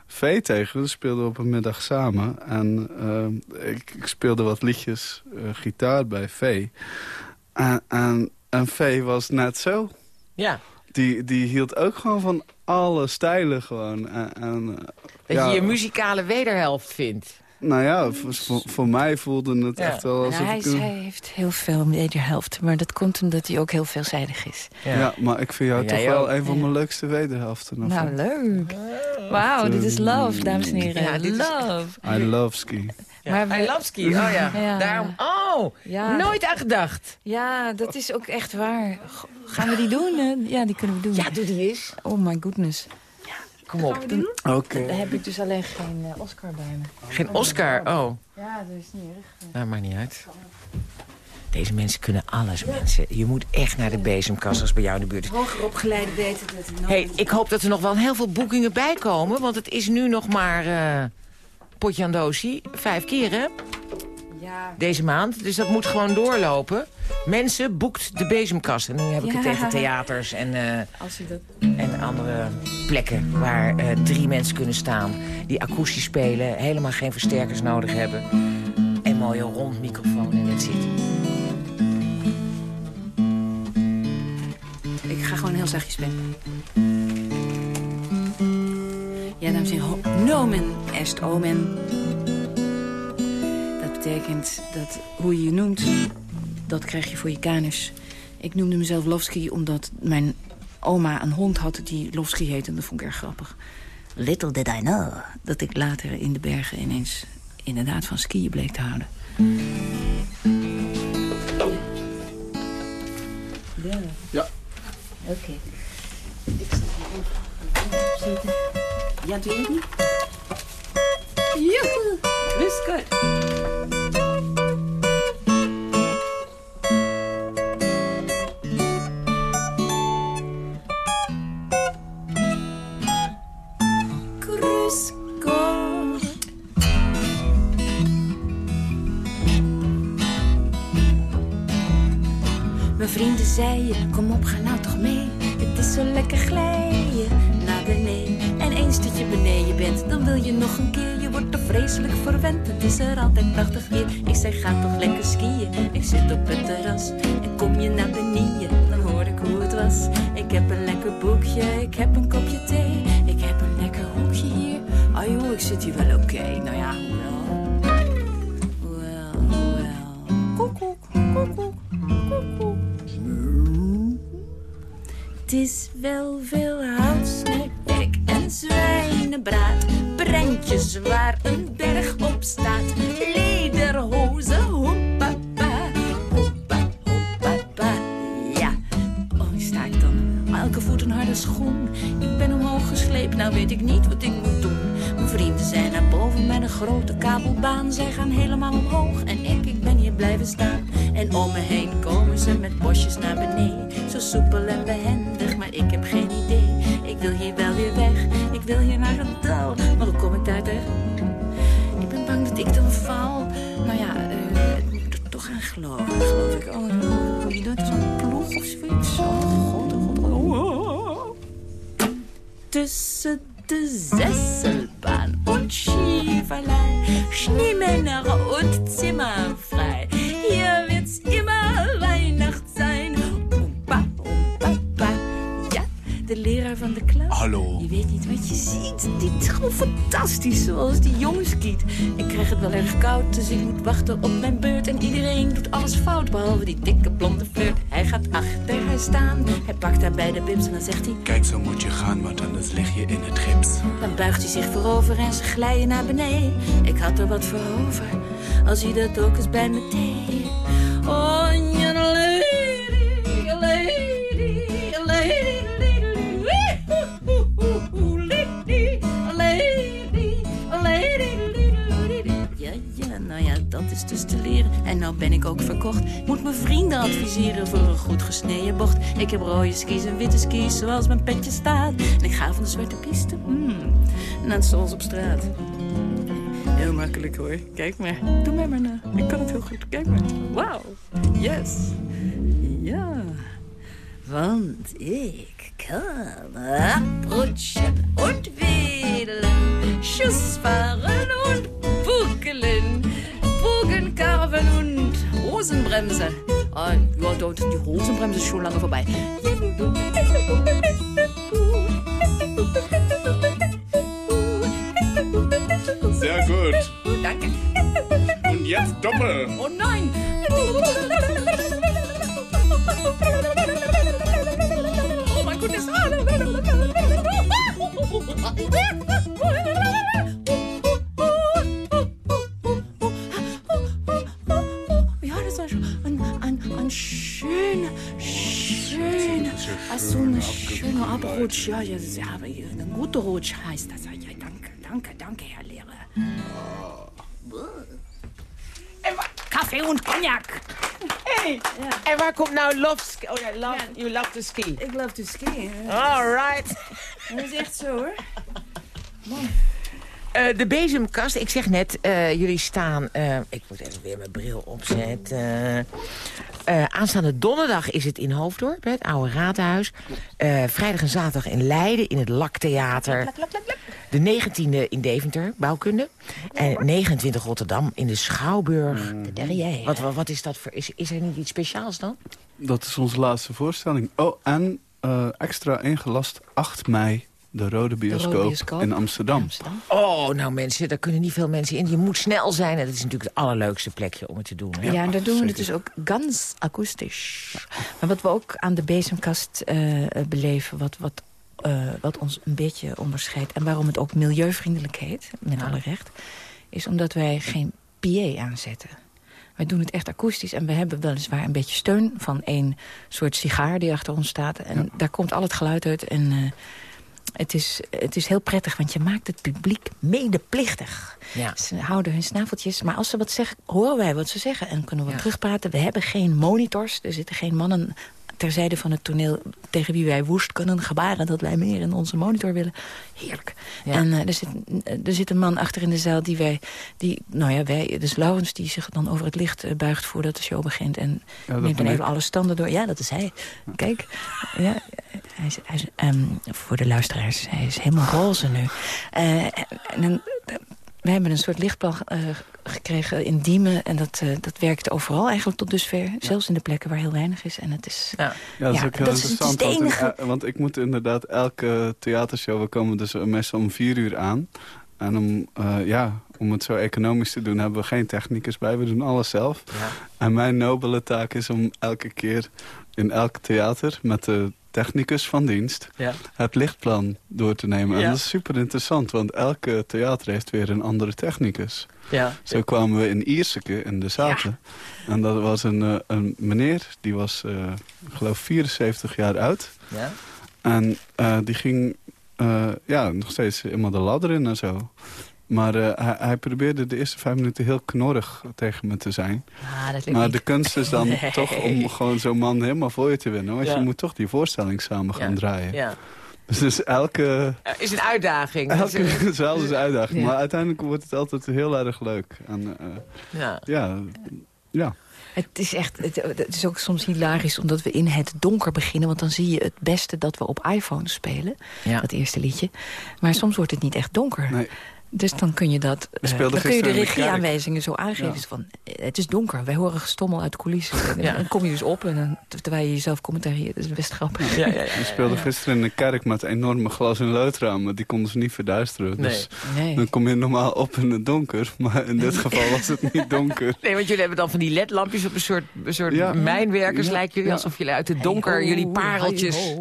V tegen. We speelden op een middag samen. En eh, ik, ik speelde wat liedjes eh, gitaar bij V. En, en, en V was net zo. Ja, Die, die hield ook gewoon van alle stijlen gewoon. En, en, dat ja, je je muzikale wederhelft vindt. Nou ja, voor, voor, mij voelde het Ja. echt wel alsof Nou, hij, ik... is- een- hij heeft heel veel wederhelft. Maar dat komt omdat hij ook heel veelzijdig is. ja. maar ik vind jou toch wel ook. een van Ja. mijn leukste wederhelften. of Nou, leuk. Wauw, dit is love, dames en heren. Ja, is- love. I love ski. Maar we- Hij Lamski, oh ja. Ja. Daarom, oh, Ja. nooit aan gedacht. Ja, dat is ook echt waar. Gaan we die doen? Ja, die kunnen we doen. Ja, doe die eens. Oh my goodness. Kom op. Oké. Dan heb ik dus alleen geen eh, Oscar bij me. Geen Oscar, oh. Ja, dat is niet erg. Nou, maakt niet uit. Deze mensen kunnen alles, mensen. Je moet echt naar de bezemkast als bij jou in de buurt. Hoger opgeleide weten dat het Hey, ik hoop dat er nog wel heel veel boekingen bij komen. Want het is nu nog maar eh potjandosi. Vijf keer, hè? Ja, Deze maand. Dus dat moet gewoon doorlopen. Mensen, boekt de bezemkast. En nu heb ik het tegen theaters en, eh, als dat... en andere plekken... waar eh, drie mensen kunnen staan. Die akoestisch spelen. Helemaal geen versterkers nodig hebben. Een mooie rond microfoon en dat zit. Ik ga gewoon heel zachtjes spelen. Ja, dames en heren, nomen est omen. Dat betekent dat hoe je je noemt, dat krijg je voor je kanus. Ik noemde mezelf Lovski omdat mijn oma een hond had die Lovski heette. En dat vond ik erg grappig. Little did I know dat ik later in de bergen ineens inderdaad van skiën bleek te houden. Ja. Ja. Oké. Ik zet hier even zitten. Ja, doe je het niet? Joehoe! Rust kom op, ga nou toch mee. Het is zo lekker glijden naar beneden. En eens dat je beneden bent, dan wil je nog een keer. Je wordt er vreselijk verwend, het is er altijd prachtig weer. Ik zeg, ga toch lekker skiën. Ik zit op het een. Maar hoe kom ik daar? Ik ben bang dat ik dan val. Nou ja, moet er toch aan geloven, geloof ik. Oh, je doet zo'n ploeg. of zoiets. Oh, god, oh, god, oh. Tussen de Sesselbahn und Schieferlei, Schneemänner und Zimmerfrei. Hier de leraar van de klas. Hallo. Je weet niet wat je ziet. Dit is gewoon fantastisch, zoals die jongenskiet. Ik krijg het wel erg koud, dus ik moet wachten op mijn beurt. En iedereen doet alles fout, behalve die dikke blonde flirt. Hij gaat achter haar staan, hij pakt haar bij de bims en dan zegt hij... Kijk, zo moet je gaan, want anders lig je in het gips. Dan buigt hij zich voorover en ze glijden naar beneden. Ik had er wat voor over, als hij dat ook eens bij me deed. Oh, ja, is dus te leren. En nou ben ik ook verkocht. Moet mijn vrienden adviseren voor een goed gesneden bocht. Ik heb rode skis en witte skis, zoals mijn petje staat. En ik ga van de zwarte piste mm, naar het zoals op straat. Heel makkelijk hoor. Kijk maar. Doe mij maar na. Ik kan het heel goed. Kijk maar. Wauw. Yes. Ja. Want ik kan abrutschen und wedelen, Schuss fahren und buckelen, Bogen karven und Hosenbremse. Ah, ja, dort, die Hosenbremse ist schon lange vorbei. Sehr gut. Danke. Und jetzt Doppel. Oh nein! Ja, ja, ja, aber ein guter Rutsch heißt das. Ja, danke, danke, danke, Herr Lehrer. Kaffee und Cognac. Hey, en waar komt nou love, ski- oh, ja, love you love to ski? Ik love to ski. All right. Dat is echt zo, hoor. Eh, de bezemkast, ik zeg net, eh, jullie staan... eh, ik moet even weer mijn bril opzetten. Eh, aanstaande donderdag is het in Hoofddorp, het oude raadhuis. Eh, vrijdag en zaterdag in Leiden, in het Laktheater. De 19e in Deventer, bouwkunde. En 29 Rotterdam, in de Schouwburg. Wat, wat, wat is dat voor... Is, is er niet iets speciaals dan? Dat is onze laatste voorstelling. Oh, en eh, extra ingelast 8 mei de Rode Bioscoop, Bioscoop in Amsterdam. Oh, nou mensen, daar kunnen niet veel mensen in. Je moet snel zijn en dat is natuurlijk het allerleukste plekje om het te doen. Hè? Ja, en daar doen we het dus ook ganz akoestisch. Maar wat we ook aan de bezemkast eh, eh, beleven... Wat, wat, eh, wat ons een beetje onderscheidt... en waarom het ook milieuvriendelijk heet, met alle recht... is omdat wij geen PA aanzetten. Wij doen het echt akoestisch en we hebben weliswaar een beetje steun... van één soort sigaar die achter ons staat. En daar komt al het geluid uit en... eh, het is, het is heel prettig, want je maakt het publiek medeplichtig. Ja. Ze houden hun snaveltjes, maar als ze wat zeggen, horen wij wat ze zeggen. En kunnen we terugpraten. We hebben geen monitors, er zitten geen mannen terzijde van het toneel... tegen wie wij woest kunnen gebaren dat wij meer in onze monitor willen. Heerlijk. Ja. En eh, er, zit, er zit een man achter in de zaal die wij... Die, nou ja, wij, dus Laurens die zich dan over het licht eh, buigt voordat de show begint. En neemt dan even alle standen door. Ja, dat is hij. Kijk, ja, hij is, hij is, ehm, voor de luisteraars, hij is helemaal roze nu. Eh, en dan, we hebben een soort lichtplan eh, gekregen in Diemen. En dat, eh, dat werkt overal eigenlijk tot dusver. Zelfs in de plekken waar heel weinig is. En het is... Ja. Ja, dat is Ja, ook heel dat is- het is interessant. de want, in- enige- want ik moet inderdaad elke theatershow... we komen dus meestal om vier uur aan. En om, eh, ja, om het zo economisch te doen hebben we geen technicus bij. We doen alles zelf. Ja. En mijn nobele taak is om elke keer in elk theater... met de technicus van dienst Ja. het lichtplan door te nemen. Ja. En dat is super interessant, want elke theater heeft weer een andere technicus. Ja. Zo kwamen we in Ierseke in de zaten. En dat was een, eh, een meneer, die was, eh, ik geloof 74 jaar oud. Ja. En eh, die ging eh, ja, nog steeds helemaal de ladder in en zo. Maar eh, hij, hij probeerde de eerste vijf minuten heel knorrig tegen me te zijn. Ah, dat lukt Maar niet. de kunst is dan Nee. toch om gewoon zo'n man helemaal voor je te winnen. Want Ja. je moet toch die voorstelling samen gaan Ja. draaien. Ja. Dus, dus elke, is een uitdaging. Dat is- elke is een uitdaging. Ja. Maar uiteindelijk wordt het altijd heel erg leuk. En, eh, ja. ja, Ja. Het is echt, het, het is ook soms hilarisch omdat we in het donker beginnen. Want dan zie je het beste dat we op iPhone spelen. Ja. Dat eerste liedje. Maar soms wordt het niet echt donker. Nee. Dus dan kun je dat. We speelden dan kun je de regieaanwijzingen zo aangeven. Ja. Van, eh, het is donker. Wij horen gestommel uit de coulissen. En Dan kom je dus op en dan, terwijl je jezelf commentarieert. Dat is best grappig. Ja, ja, ja. We speelden gisteren in de kerk met enorme glas- en loodramen. Die konden ze niet verduisteren. Dus Nee. dan kom je normaal op in het donker. Maar in dit geval was het niet donker. Nee, want jullie hebben dan van die ledlampjes op een soort, een soort Ja. mijnwerkers. Ja, lijken jullie ja. alsof jullie uit het donker jullie pareltjes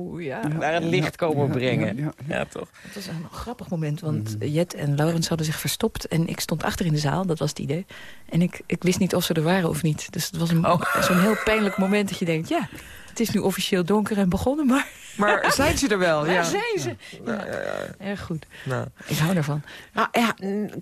naar het licht komen Ja, brengen. ja, ja. Ja, toch? Het was een grappig moment, want Jet en Laurens hadden zich verstopt. En ik stond achter in de zaal, dat was het idee. En ik, ik wist niet of ze er waren of niet. Dus het was een, Oh. zo'n heel pijnlijk moment dat je denkt... ja, het is nu officieel donker en begonnen, maar Maar zijn ze er wel? waar Ja. zijn ze? Ja, erg goed. Nou. Ik hou ervan. Nou, ja,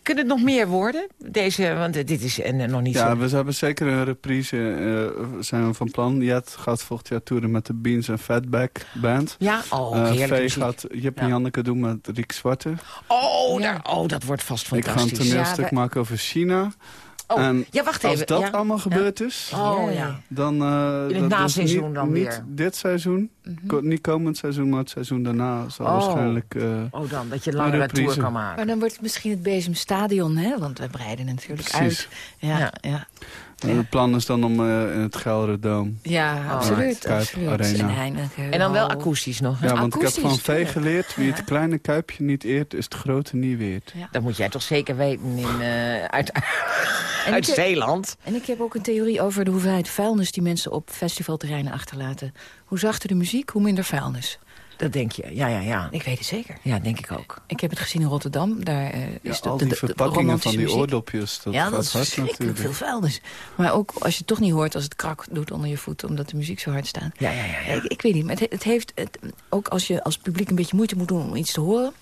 kunnen het nog meer worden? Deze, want dit is eh, nog niet Ja, zo... we hebben zeker een reprise eh, zijn we van plan. Jet gaat volgend jaar toeren met de Beans en Fatback Band. Ja? Oh, Eh, heerlijk Vee gaat Jip en Ja. Janneke doen met Riek Zwarte. Oh, Ja. daar, oh, dat wordt vast Ik ga een fantastisch. toneelstuk Ja, wij- maken over China. Oh, en ja, wacht als even. dat ja. allemaal gebeurd is, Oh, ja. dan... eh, het dat- dat naseizoen niet, dan niet weer. dit seizoen, ko- niet komend seizoen, maar het seizoen daarna zal Oh. waarschijnlijk... eh, Oh, dan, dat je langere tour kan Maar maken. dan wordt het misschien het Bezemstadion, hè? Want we breiden natuurlijk Precies. uit. Ja, Ja. En Het plan is dan om eh, in het Gelderdoom. ja absoluut. Kuip absoluut. Arena. En Heineken, En dan wel akoestisch nog. hè? Ja, want ik heb akoestisch, van Vee geleerd, wie het kleine kuipje niet eert, is het grote niet weert. Ja. Dat moet jij toch zeker weten in, eh, uit, En uit heb- Zeeland. En ik heb ook een theorie over de hoeveelheid vuilnis... die mensen op festivalterreinen achterlaten. Hoe zachter de muziek, hoe minder vuilnis. Dat denk je. Ja, ja, ja. Ik weet het zeker. Ja, denk ik ook. Ik heb het gezien in Rotterdam. Daar eh, Ja, is de, al de- die de- de verpakkingen van die muziek. oordopjes, dat ja, dat is verschrikkelijk natuurlijk. veel vuilnis. Maar ook als je het toch niet hoort als het krak doet onder je voet... omdat de muziek zo hard staat. Ja, ja, ja. ja. Ik, ik weet niet, maar het, het heeft... Het, ook als je als publiek een beetje moeite moet doen om iets te horen...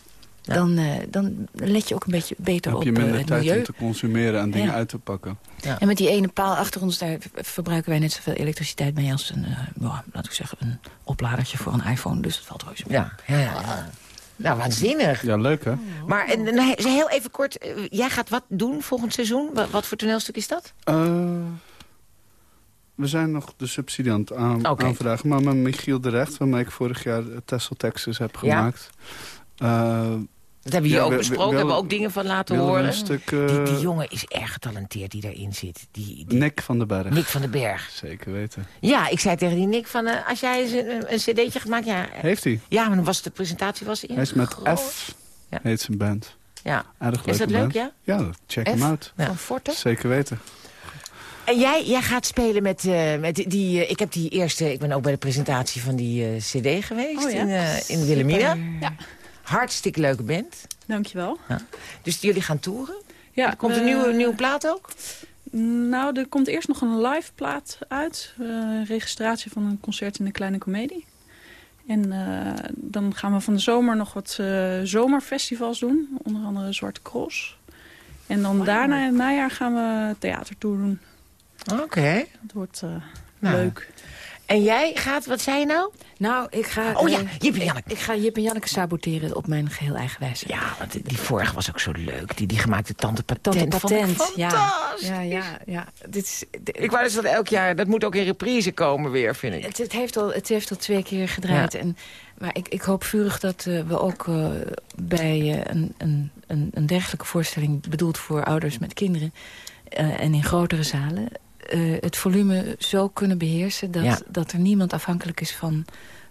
Dan, eh, dan let je ook een beetje beter heb op je eh, minder het tijd milieu. om te consumeren en dingen Ja. uit te pakken. En met die ene paal achter ons, daar verbruiken wij net zoveel elektriciteit mee als een, eh laat ik zeggen, een opladertje voor een iPhone. Dus dat valt reuze mee. Ja, ja, ja, ja. Nou, waanzinnig. Ja, leuk hè? Maar en, en, he- heel even kort, eh, jij gaat wat doen volgend seizoen? Wat, wat voor toneelstuk is dat? Eh, we zijn nog de subsidie aan het aan, Oké. aanvragen. Maar met Michiel de Recht, waarmee ik vorig jaar Tessel Texas heb Ja. gemaakt. Eh, Dat hebben we hier Ja, ook besproken, we hebben we ook dingen van laten horen. een stuk, eh, die, die jongen is erg getalenteerd die daarin zit. Die, die Nick van den Berg. Nick van den Berg. Zeker weten. Ja, ik zei tegen die Nick van, eh, als jij een, een cd'tje gaat maken... Ja, eh, Heeft hij? ja, maar dan was de presentatie was in. Hij is met groot. F, Ja. heet zijn band. Ja. Erg Is dat leuk, band. ja? Ja, check F? hem uit. Ja. Van Forte? Zeker weten. En jij, jij gaat spelen met, eh, met die... eh, ik heb die eerste... Ik ben ook bij de presentatie van die eh, cd geweest Oh, ja? in, eh in Wilhelmina. Ja. Hartstikke leuke band. Dankjewel. Dus jullie gaan toeren? Ja, Er komt een nieuwe, nieuwe plaat ook? Nou, er komt eerst nog een live plaat uit. eh, registratie van een concert in de Kleine Comedie. En eh, dan gaan we van de zomer nog wat eh, zomerfestivals doen. Onder andere Zwarte Cross. En dan daarna in het najaar gaan we theatertour doen. Oké. Dat wordt eh, Nou. leuk. En jij gaat, wat zei je nou? Nou, ik ga... Oh ja, eh, Jip en Janneke. Ik, ik ga Jip en Janneke saboteren op mijn geheel eigen wijze. Ja, want die- vorige was ook zo leuk. Die, die gemaakte Tante Patent. Tante Patent, ja. fantastisch. Ja, ja, ja. Dit is, dit- Ik wou dus dat elk jaar... Dat moet ook in reprise komen weer, vind ik. Het, het, heeft al, het heeft al twee keer gedraaid. En, maar ik, ik hoop vurig dat eh, we ook eh, bij een, een, een, een dergelijke voorstelling... bedoeld voor ouders met kinderen... en in grotere zalen... eh, het volume zo kunnen beheersen... Dat, Ja. dat er niemand afhankelijk is van,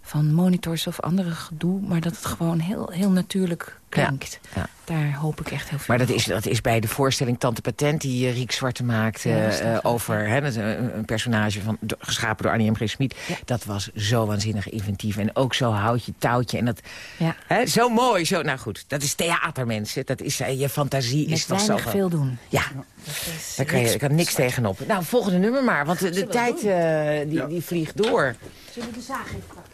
van monitors of andere gedoe... maar dat het gewoon heel, heel natuurlijk klinkt. ja. Daar hoop ik echt heel veel Maar dat van. is, dat is bij de voorstelling Tante Patent... die eh, Riek Zwarte maakte Ja, is eh, over hè, dat is een, een personage van, geschapen door Annie M. G. Schmid. Dat was zo waanzinnig inventief. En ook zo houtje touwtje. En dat, Ja. hè, zo mooi. Zo, nou goed, dat is theater, mensen. Dat is, eh, je fantasie is Met toch zo... veel doen. Ja, daar kan je, kan niks tegenop. Nou, volgende nummer maar, want de, de tijd eh, die, die vliegt door. Zullen we de zaag even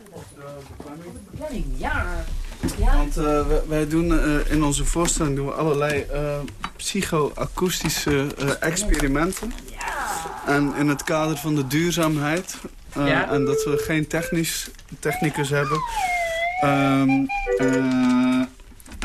pakken? Ja. Want eh, wij, doen eh, in onze voorstelling doen we allerlei psychoakoestische eh, experimenten. En in het kader van de duurzaamheid Ja. en dat we geen technisch, technicus hebben... eh,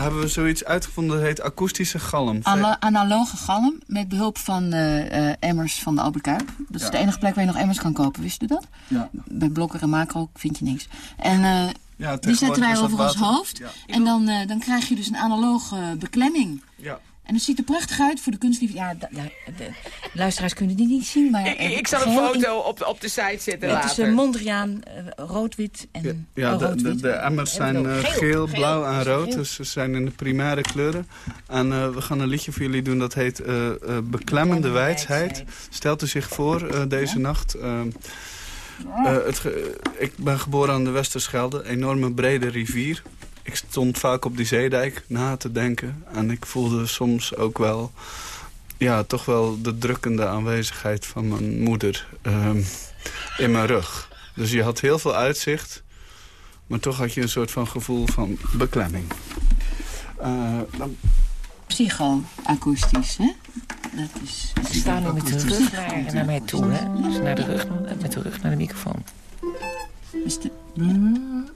hebben we zoiets uitgevonden dat heet akoestische galm. Ana- analoge galm met behulp van eh, eh, emmers van de Albert Kuip. Dat is Ja. de enige plek waar je nog emmers kan kopen, wist u dat? Ja. Bij Blokker en Macro vind je niks. En eh, die zetten wij over ons hoofd. Ja. En dan, eh, dan krijg je dus een analoge beklemming. Ja. En het ziet er prachtig uit voor de kunstliefde. Ja, de luisteraars kunnen die niet zien, maar... Ik, eh, ik zal een foto op, op de site zetten Het is later. een Mondriaan, eh, rood-wit en Ja, de, de, rood-wit. de emmers zijn eh, Geel, blauw en rood. Dus ze zijn in de primaire kleuren. En eh, we gaan een liedje voor jullie doen dat heet eh, eh, Beklemmende Wijsheid. Stelt u zich voor eh, deze nacht. eh, eh, het ge- ik ben geboren aan de Westerschelde, een enorme brede rivier. Ik stond vaak op die zeedijk na te denken. En ik voelde soms ook wel, ja, toch wel de drukkende aanwezigheid van mijn moeder ehm, in mijn rug. Dus je had heel veel uitzicht, maar toch had je een soort van gevoel van beklemming. Eh, dan Psycho-akoestisch, hè? Dat is... Ze staan nu met de rug naar, naar mij toe, hè? Dus naar de rug, met de rug naar de microfoon. Is de... Beklemmende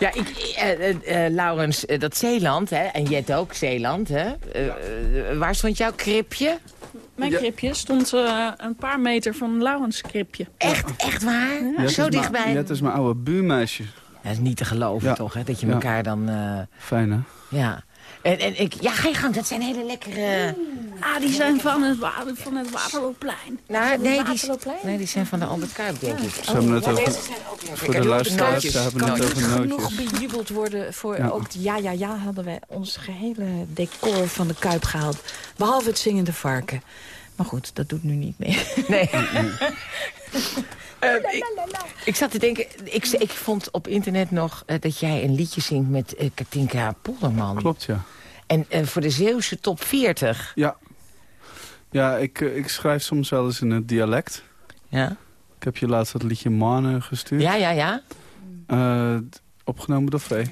Ja, ik, eh, eh, eh, Laurens, dat Zeeland, hè, en Jet ook, Zeeland, hè? Waar stond jouw kripje? Mijn kripje stond eh, een paar meter van Laurens kripje. Echt, echt waar? Zo dichtbij? Jet is mijn oude buurmeisje. Dat is niet te geloven, Ja. toch, hè? Dat je Ja. elkaar dan... eh, Fijn, hè? ja. En, en ik, ja, ga je gang, dat zijn hele lekkere... Ah, die zijn van het, van het Waterloopplein. Nou, nee, die, nee, die zijn van de Albert Kuip, denk ik. Ze hebben het Ja, over- deze zijn ook lekker. voor de luisteraars, ze hebben het over genoeg bejubeld worden voor Ja. ook het ja, ja, ja hadden wij ons gehele decor van de Kuip gehaald. Behalve het zingende varken. Maar goed, dat doet nu niet meer. Nee. Eh, ik, ik zat te denken, ik, ik vond op internet nog eh, dat jij een liedje zingt met eh, Katinka Polderman. Klopt, ja. En voor de Zeeuwse top 40. Ja. Ja, ik, eh, ik schrijf soms wel eens in het dialect. Ja. Ik heb je laatst dat liedje Manen gestuurd. Ja, ja, ja. Eh, opgenomen door V.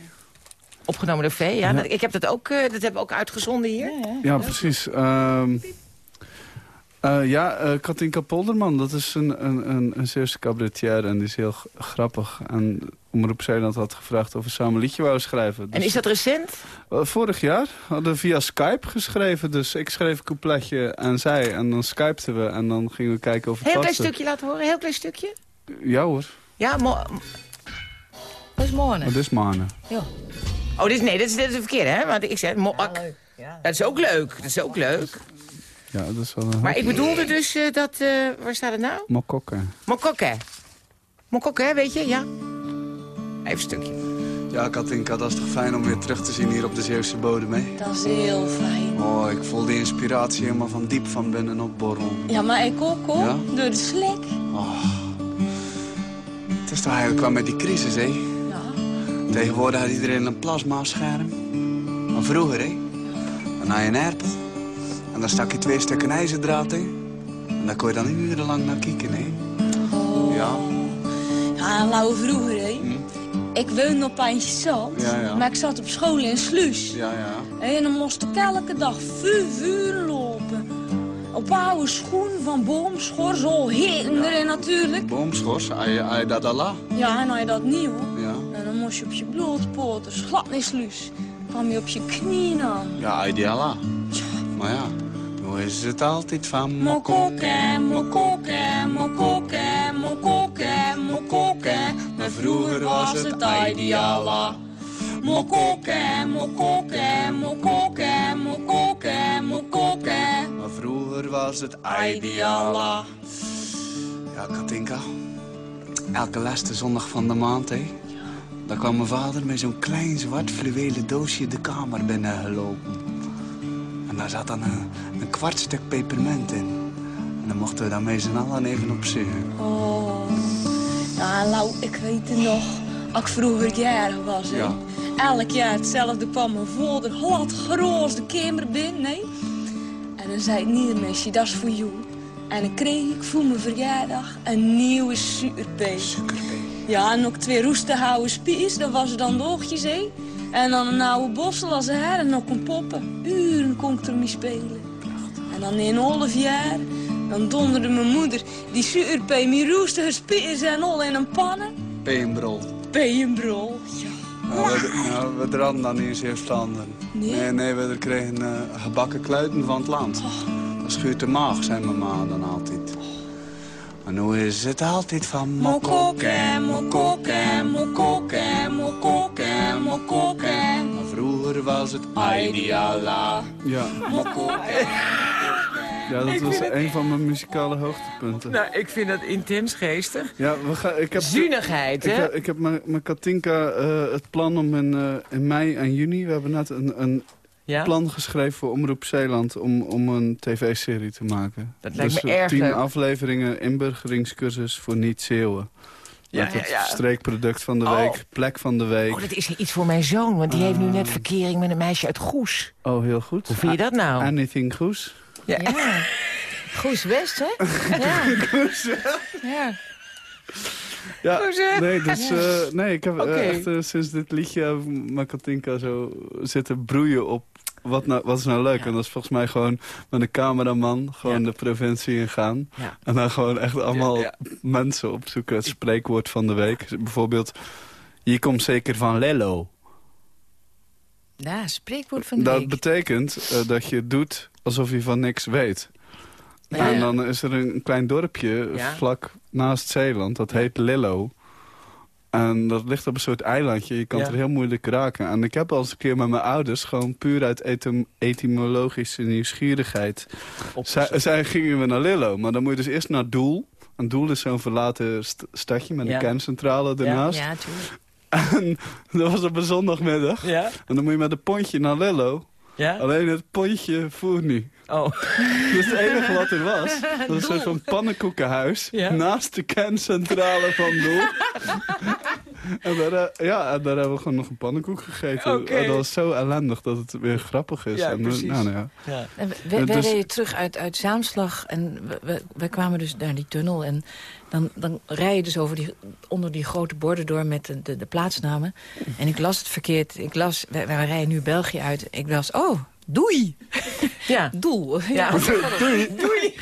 Opgenomen door V. Ja. Ja. Ik heb dat ook, eh, dat hebben we ook uitgezonden hier. Ja, precies. Ehm, eh, ja, eh Katinka Polderman, dat is een, een, een, een Zeeuwse cabaretier en die is heel grappig. En Omroep Zeeland had gevraagd of we samen een liedje wouden schrijven. En Dus, is dat recent? eh, vorig jaar hadden we via Skype geschreven, dus ik schreef een coupletje en zij. En dan skypten we en dan gingen we kijken of het Heel klein stukje laten horen, heel klein stukje. Ja hoor, Ja, mo Dat is mooi. dat is Manen. Oh, dit, nee, dit is, dit is verkeerd, hè? Want ik zeg, mo Dat is ook leuk, dat is ook leuk. Ja, dat is wel een... Maar ik bedoelde dus eh, dat, eh, waar staat het nou? Mokokken. Mokokke. Mokok, hè, weet je? Ja. Even een stukje. Ja, Katinka, dat is toch fijn om weer terug te zien hier op de Zeeuwse bodem, hè? Dat is heel fijn. Oh, ik voel de inspiratie helemaal van diep van binnen opborrelen. Ja, maar ik ook hoor. Ja? Door de slik. Het is toch eigenlijk wel met die crisis, hè? Ja. Tegenwoordig had iedereen een plasmascherm. Maar vroeger, hè? Dan had je een. En dan stak je twee stukken ijzerdraad in. En daar kon je dan urenlang naar kijken, hè? Oh. Ja. Ja, nou vroeger, hè. Ik woonde op Eindje Zand. Ja, ja. Maar ik zat op school in Sluis. Ja, ja. En dan moest ik elke dag vijf uur lopen. Op oude schoenen van boomschors, al heen erin natuurlijk. Boomschors, je dat al la? Ja, en je dat niet hoor. Ja. En dan moest je op je blote poten, glad in Sluis. kwam je op je knieën aan. Ja, had je die al la? Maar ja, is het altijd van Mokoke, mokoke, mokoke, mokoke, mokoke. Maar vroeger was het ideala. Mokoke, mokoke, mokoke, mokoke, mokoke. Maar vroeger was het ideala. Ja, Katinka. Elke laatste zondag van de maand, hè. Dan kwam mijn vader met zo'n klein zwart fluwelen doosje de kamer binnengelopen. Daar zat dan een, een kwart stuk pepermunt in. En dan mochten we dan met z'n allen even op zuigen. Oh, ja, nou, ik weet het nog. Als ik vroeger jarig was, hè. Ja. Elk jaar hetzelfde kwam mijn vader glad groos de kamer binnen, hè. En dan zei het Niermesje, dat is voor jou. En dan kreeg ik voor mijn verjaardag een nieuwe suikerpee. Ja, en ook twee roestenhouden spies, dat was dan de oogjes, hè. En dan een oude bossel als her en ook een poppen. Uren kon ik ermee spelen. En dan in een half jaar, dan donderde mijn moeder die suikerpee, mijn roestige spies en al in een pannen. Peenbrol. Peenbrol, ja. Nou, we, nou, we dran dan niet in Vlaanderen. Nee? Nee, nee, we kregen eh, gebakken kluiten van het land. Dat schuurt de maag, zei mijn ma dan altijd. En hoe is het altijd van Mokoke, mokoke, mokoke, mokoke, mokoke. Maar vroeger was het Ideala. Ja. Mokoke. Ja, dat Ik was het- een van mijn muzikale hoogtepunten. Nou, ik vind dat intens geestig. Ja, we gaan, ik heb, Zuinigheid, hè? Ik heb met met Katinka eh, het plan om in, eh, in mei en juni... We hebben net een, een Ja? plan geschreven voor Omroep Zeeland... om, om een tv-serie te maken. Dat lijkt dus me erg tien leuk. afleveringen inburgeringscursus voor niet-Zeeuwen. Ja, Met het ja, ja. streekproduct van de Oh. week, plek van de week. Oh, dat is iets voor mijn zoon, want die heeft nu net verkering met een meisje uit Goes. Oh, heel goed. Hoe vind je dat nou? Anything Goes? Ja. Goes West, hè? Ja. Goes, ja. Ja, Goes, hè? nee, dus, eh, nee, ik heb eh, echt eh, sinds dit liedje met Katinka zo zitten broeien op wat, nou, wat is nou leuk. En dat is volgens mij gewoon met een cameraman gewoon de provincie ingaan. Ja. En dan gewoon echt allemaal mensen opzoeken. Het spreekwoord van de week. Bijvoorbeeld, je komt zeker van Lello. Ja, spreekwoord van de Dat week. betekent eh, dat je doet alsof je van niks weet. En dan is er een klein dorpje vlak naast Zeeland. Dat heet Lillo. En dat ligt op een soort eilandje. Je kan Ja. het er heel moeilijk raken. En ik heb al eens een keer met mijn ouders... gewoon puur uit etym- etymologische nieuwsgierigheid... Zij, zij gingen we naar Lillo. Maar dan moet je dus eerst naar Doel. En Doel is zo'n verlaten st- stadje met een Ja. kerncentrale ernaast. Ja, tuurlijk. En dat was op een zondagmiddag. Ja? En dan moet je met een pontje naar Lillo. Ja? Alleen het pontje voert niet. Oh. Dus het enige wat er was, dat was een soort pannenkoekenhuis Ja. naast de kerncentrale van Doel. en, daar, eh, ja, en daar hebben we gewoon nog een pannenkoek gegeten. En dat was zo ellendig dat het weer grappig is. Ja, en, eh, precies. Nou, nou ja. Ja. En we, wij Dus- reden terug uit, uit Zaamslag en we, we, we kwamen dus naar die tunnel. En dan, dan rij je dus over die, onder die grote borden door met de, de, de plaatsnamen. En ik las het verkeerd. Ik las, wij, wij rijden nu België uit. Ik las, oh, doei. Ja. Doel. Ja. doei. Doei.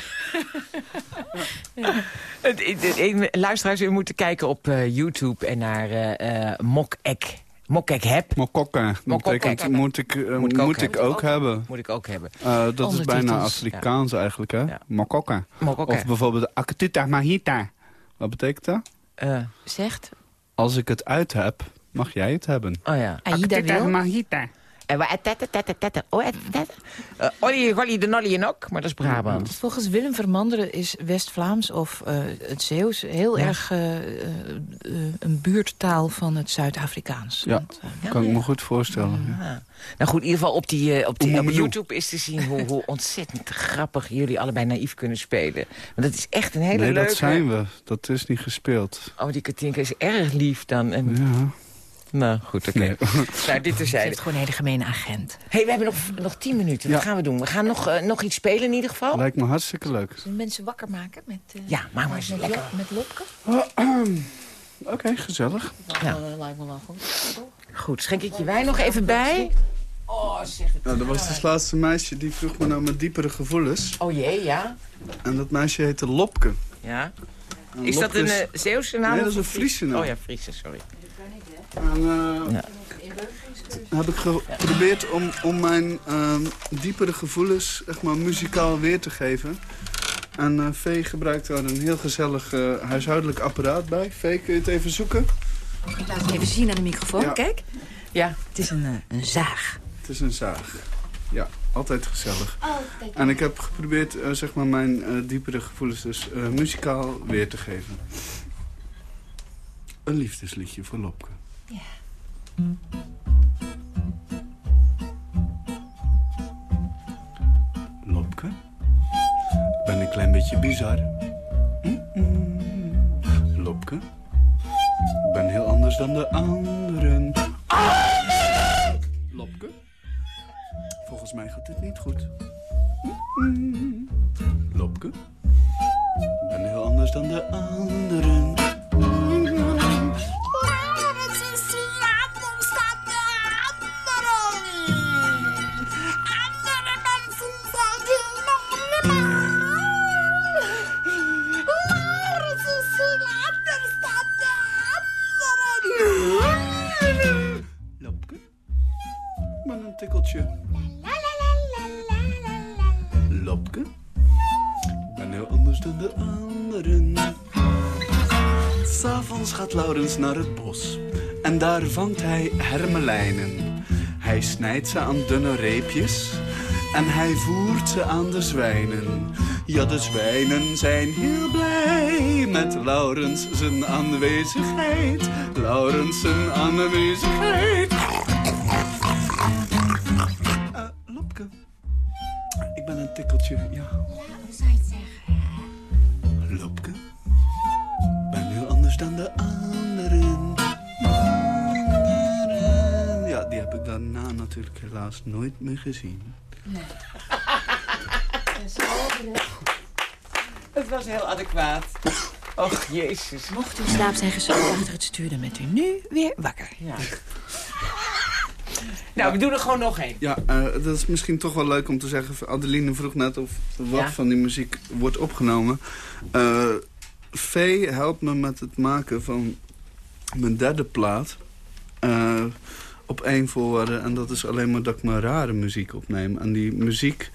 Luisteraars, u moeten kijken op eh, YouTube en naar eh eh Mokek. Mokek heb. Mokokken. Betekent, moet ik, Moet moet ik ook hebben. Moet ik ook hebben. Eh, dat is bijna Afrikaans eigenlijk, hè? Mokokken. Of bijvoorbeeld Akatuta Mahita. Wat betekent dat? Eh, Zegt. Als ik het uit heb, mag jij het hebben. Oh ja. Aida wil. Mahita. En wa- tette, tette, tette. Oh, eh, tette. Eh, Olly, Golly de Nolly en ook, maar dat is Brabant. Volgens Willem Vermanderen is West-Vlaams of eh, het Zeeuws... heel Ja. erg eh, eh, eh, een buurttaal van het Zuid-Afrikaans. Ja, kan ik me goed voorstellen. ja. Ja. Nou goed, in ieder geval op, die, eh, op, die, op. YouTube is te zien hoe, hoe ontzettend grappig jullie allebei naïef kunnen spelen. Want dat is echt een hele Nee, leuke... dat zijn we. Dat is niet gespeeld. Oh, die Katinka is erg lief dan. En... Ja. Nou, goed, oké. Nee. nou, dit Ze terzijde. heeft gewoon een hele gemene agent. hey, we hebben nog, nog tien minuten. Wat gaan we doen? We gaan nog, eh, nog iets spelen in ieder geval. Lijkt me hartstikke leuk. Zullen mensen wakker maken met... eh, Ja, maak maar eens met, lekker. Met Lopke? Oké, gezellig. Ja. Dat lijkt me wel goed. Goed, schenk ik je wijn nog even bij? Oh, zeg het. Nou, er was dus laatste meisje die vroeg me naar mijn diepere gevoelens. Oh jee, ja. En dat meisje heette Lopke. Ja. En Is dat een eh, Zeeuwse naam? Nee, dat is een Friese naam. Oh ja, Friese, sorry. En, eh, Ja. heb ik geprobeerd om, om mijn ehm, diepere gevoelens echt maar, muzikaal weer te geven. En eh Vee gebruikt daar een heel gezellig eh, huishoudelijk apparaat bij. Vee, kun je het even zoeken? Ik laat het even zien aan de microfoon. Ja. Kijk. Ja. Het is een, een zaag. Het is een zaag. Ja, altijd gezellig. En ik heb geprobeerd eh, zeg maar mijn eh, diepere gevoelens dus eh, muzikaal weer te geven. Een liefdesliedje voor Lopke. Lopke, ik ben een klein beetje bizar. Mm-mm. Lopke, ik ben heel anders dan de anderen. Lopke, volgens mij gaat dit niet goed. Mm-mm. Lopke, ik ben heel anders dan de anderen. Tikkeltje. Lopke, ben heel anders dan de anderen. S'avonds gaat Laurens naar het bos en daar vangt hij hermelijnen. Hij snijdt ze aan dunne reepjes en hij voert ze aan de zwijnen. Ja, de zwijnen zijn heel blij met Laurens zijn aanwezigheid. Laurens zijn aanwezigheid. Ik ben een tikkeltje, ja. Lopke, ik ben heel anders dan de anderen. Ja, die heb ik daarna natuurlijk helaas nooit meer gezien. Het was heel adequaat. Och, jezus. Mocht u in slaap zijn gezakt achter het stuur, dan bent u nu weer wakker. Ja. Nou, we doen er gewoon nog één. Ja, eh, dat is misschien toch wel leuk om te zeggen. Adeline vroeg net of wat Ja. van die muziek wordt opgenomen. Eh Vee helpt me met het maken van mijn derde plaat. eh, op één voorwaarde. En dat is alleen maar dat ik mijn rare muziek opneem. En die muziek,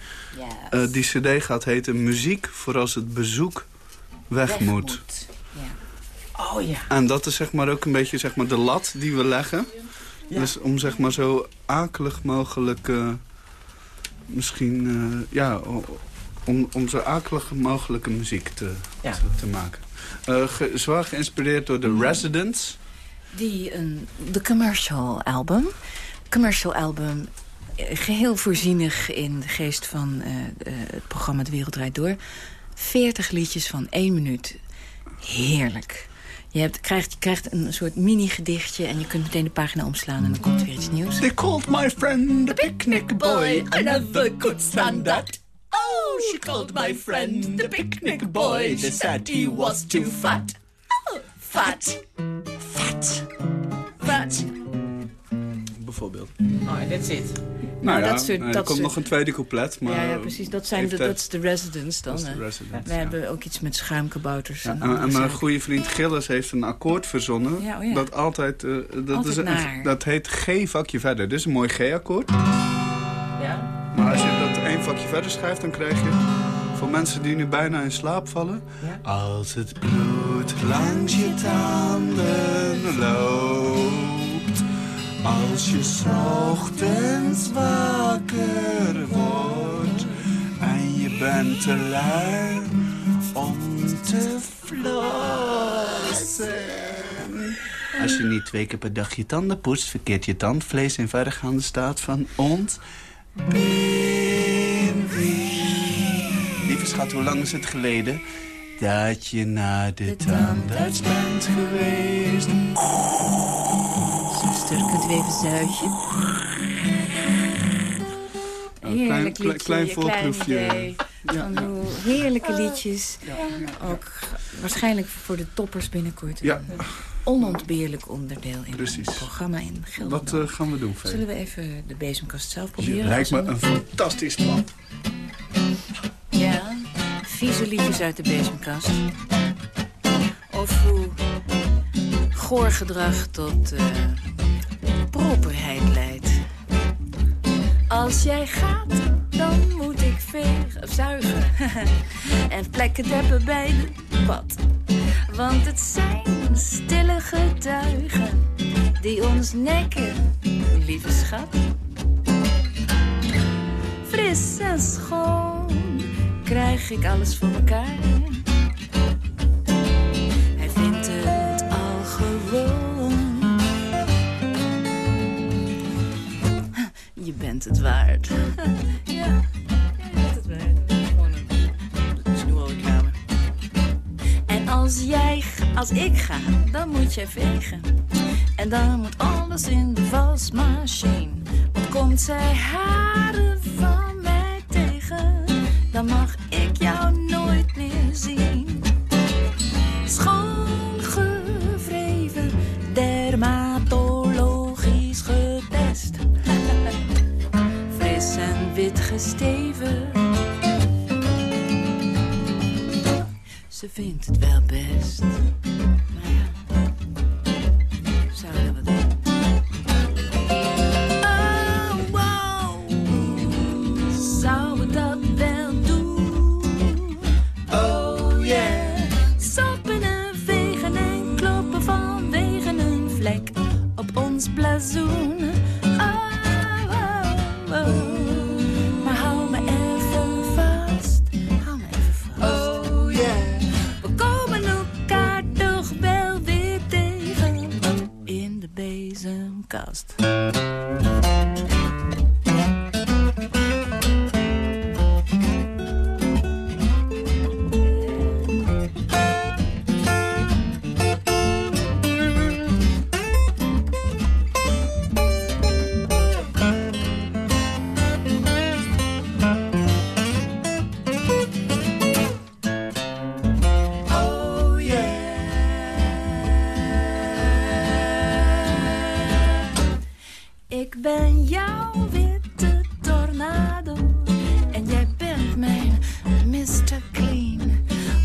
eh, die cd gaat heten Muziek voor als het bezoek weg, moet. Oh ja. En dat is zeg maar ook een beetje zeg maar, de lat die we leggen. Ja. Dus om zeg maar zo akelig mogelijk... eh, misschien, eh, ja, om, om zo akelig mogelijke muziek te, Ja. te, te maken. Eh, ge- zwaar geïnspireerd door de Residents. Die een de commercial album. Commercial album, eh, geheel voorzienig in de geest van eh, eh, het programma De Wereld Draait Door. 40 liedjes van één minuut. Heerlijk. Je, hebt, krijgt, je krijgt een soort mini-gedichtje en je kunt meteen de pagina omslaan en dan komt er weer iets nieuws. They called my friend the picnic boy. I never could stand that. Oh, she called my friend the picnic boy. They said he was too fat. Oh, fat. Fat. Fat. Bijvoorbeeld. Oh, that's it. Nou ja, dat soort- er dat komt soort- nog een tweede couplet. Maar ja, ja, precies. Dat, zijn de, dat is de residents dan. dat is de hè. Residents, We hebben ook iets met schuimkabouters. Ja, en en, mijn zaken. goede vriend Gilles heeft een akkoord verzonnen. Ja, oh ja. Dat altijd... eh, dat, Altijd is een- naar. dat heet G-vakje verder. Dit is een mooi G-akkoord. Ja? Maar als je dat één vakje verder schrijft, dan krijg je... Voor mensen die nu bijna in slaap vallen... Als het bloed langs je tanden loopt... Als je ochtends wakker wordt en je bent te lui om te flossen. Als je niet twee keer per dag je tanden poetst, verkeert je tandvlees in verregaande staat van ontbinding. Lieve schat, hoe lang is het geleden dat je naar de tandarts bent geweest? Zuitje? Heerlijk klein- liedje, klein je voorproefje. hoe heerlijke liedjes. Ook waarschijnlijk voor de toppers binnenkort. Ja. Een onontbeerlijk onderdeel in Precies. het programma in Gelderland. Wat eh, gaan we doen, Vee? Zullen we even de bezemkast zelf proberen? lijkt me een fantastisch plan. Ja, vieze liedjes uit de bezemkast. Of hoe goor gedrag tot eh, properheid leidt. Als jij gaat, dan moet ik vegen, of zuigen. en plekken deppen bij de pad. Want het zijn stille getuigen die ons nekken, lieve schat. Fris en schoon krijg ik alles voor elkaar. Ik ga, dan moet jij vegen. En dan moet alles in de wasmachine. Want komt zij haren van mij tegen, dan mag ik jou nooit meer zien. Schoongevreven, dermatologisch getest. Fris en wit gesteven. Ze vindt het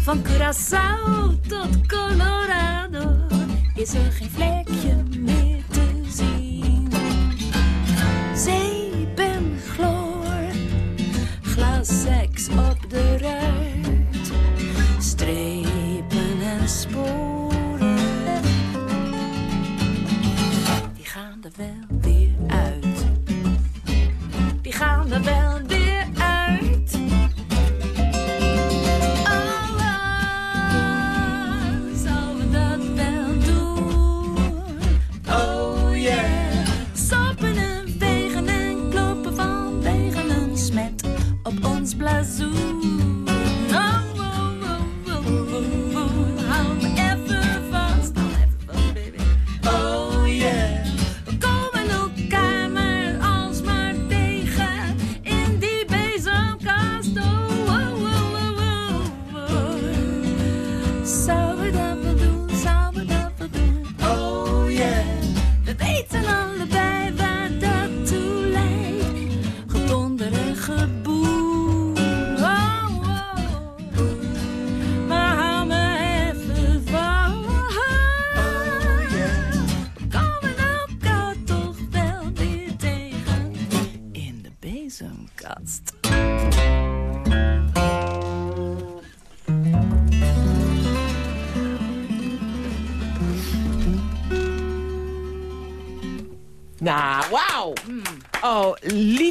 Van Curaçao tot Colorado. Is er geen vlekje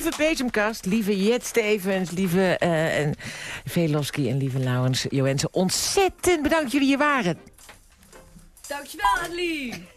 lieve Bezemkast, lieve Jet Stevens, lieve eh en Velofsky en lieve Laurens Joensen. Ontzettend bedankt jullie hier waren. Dankjewel, Adeline.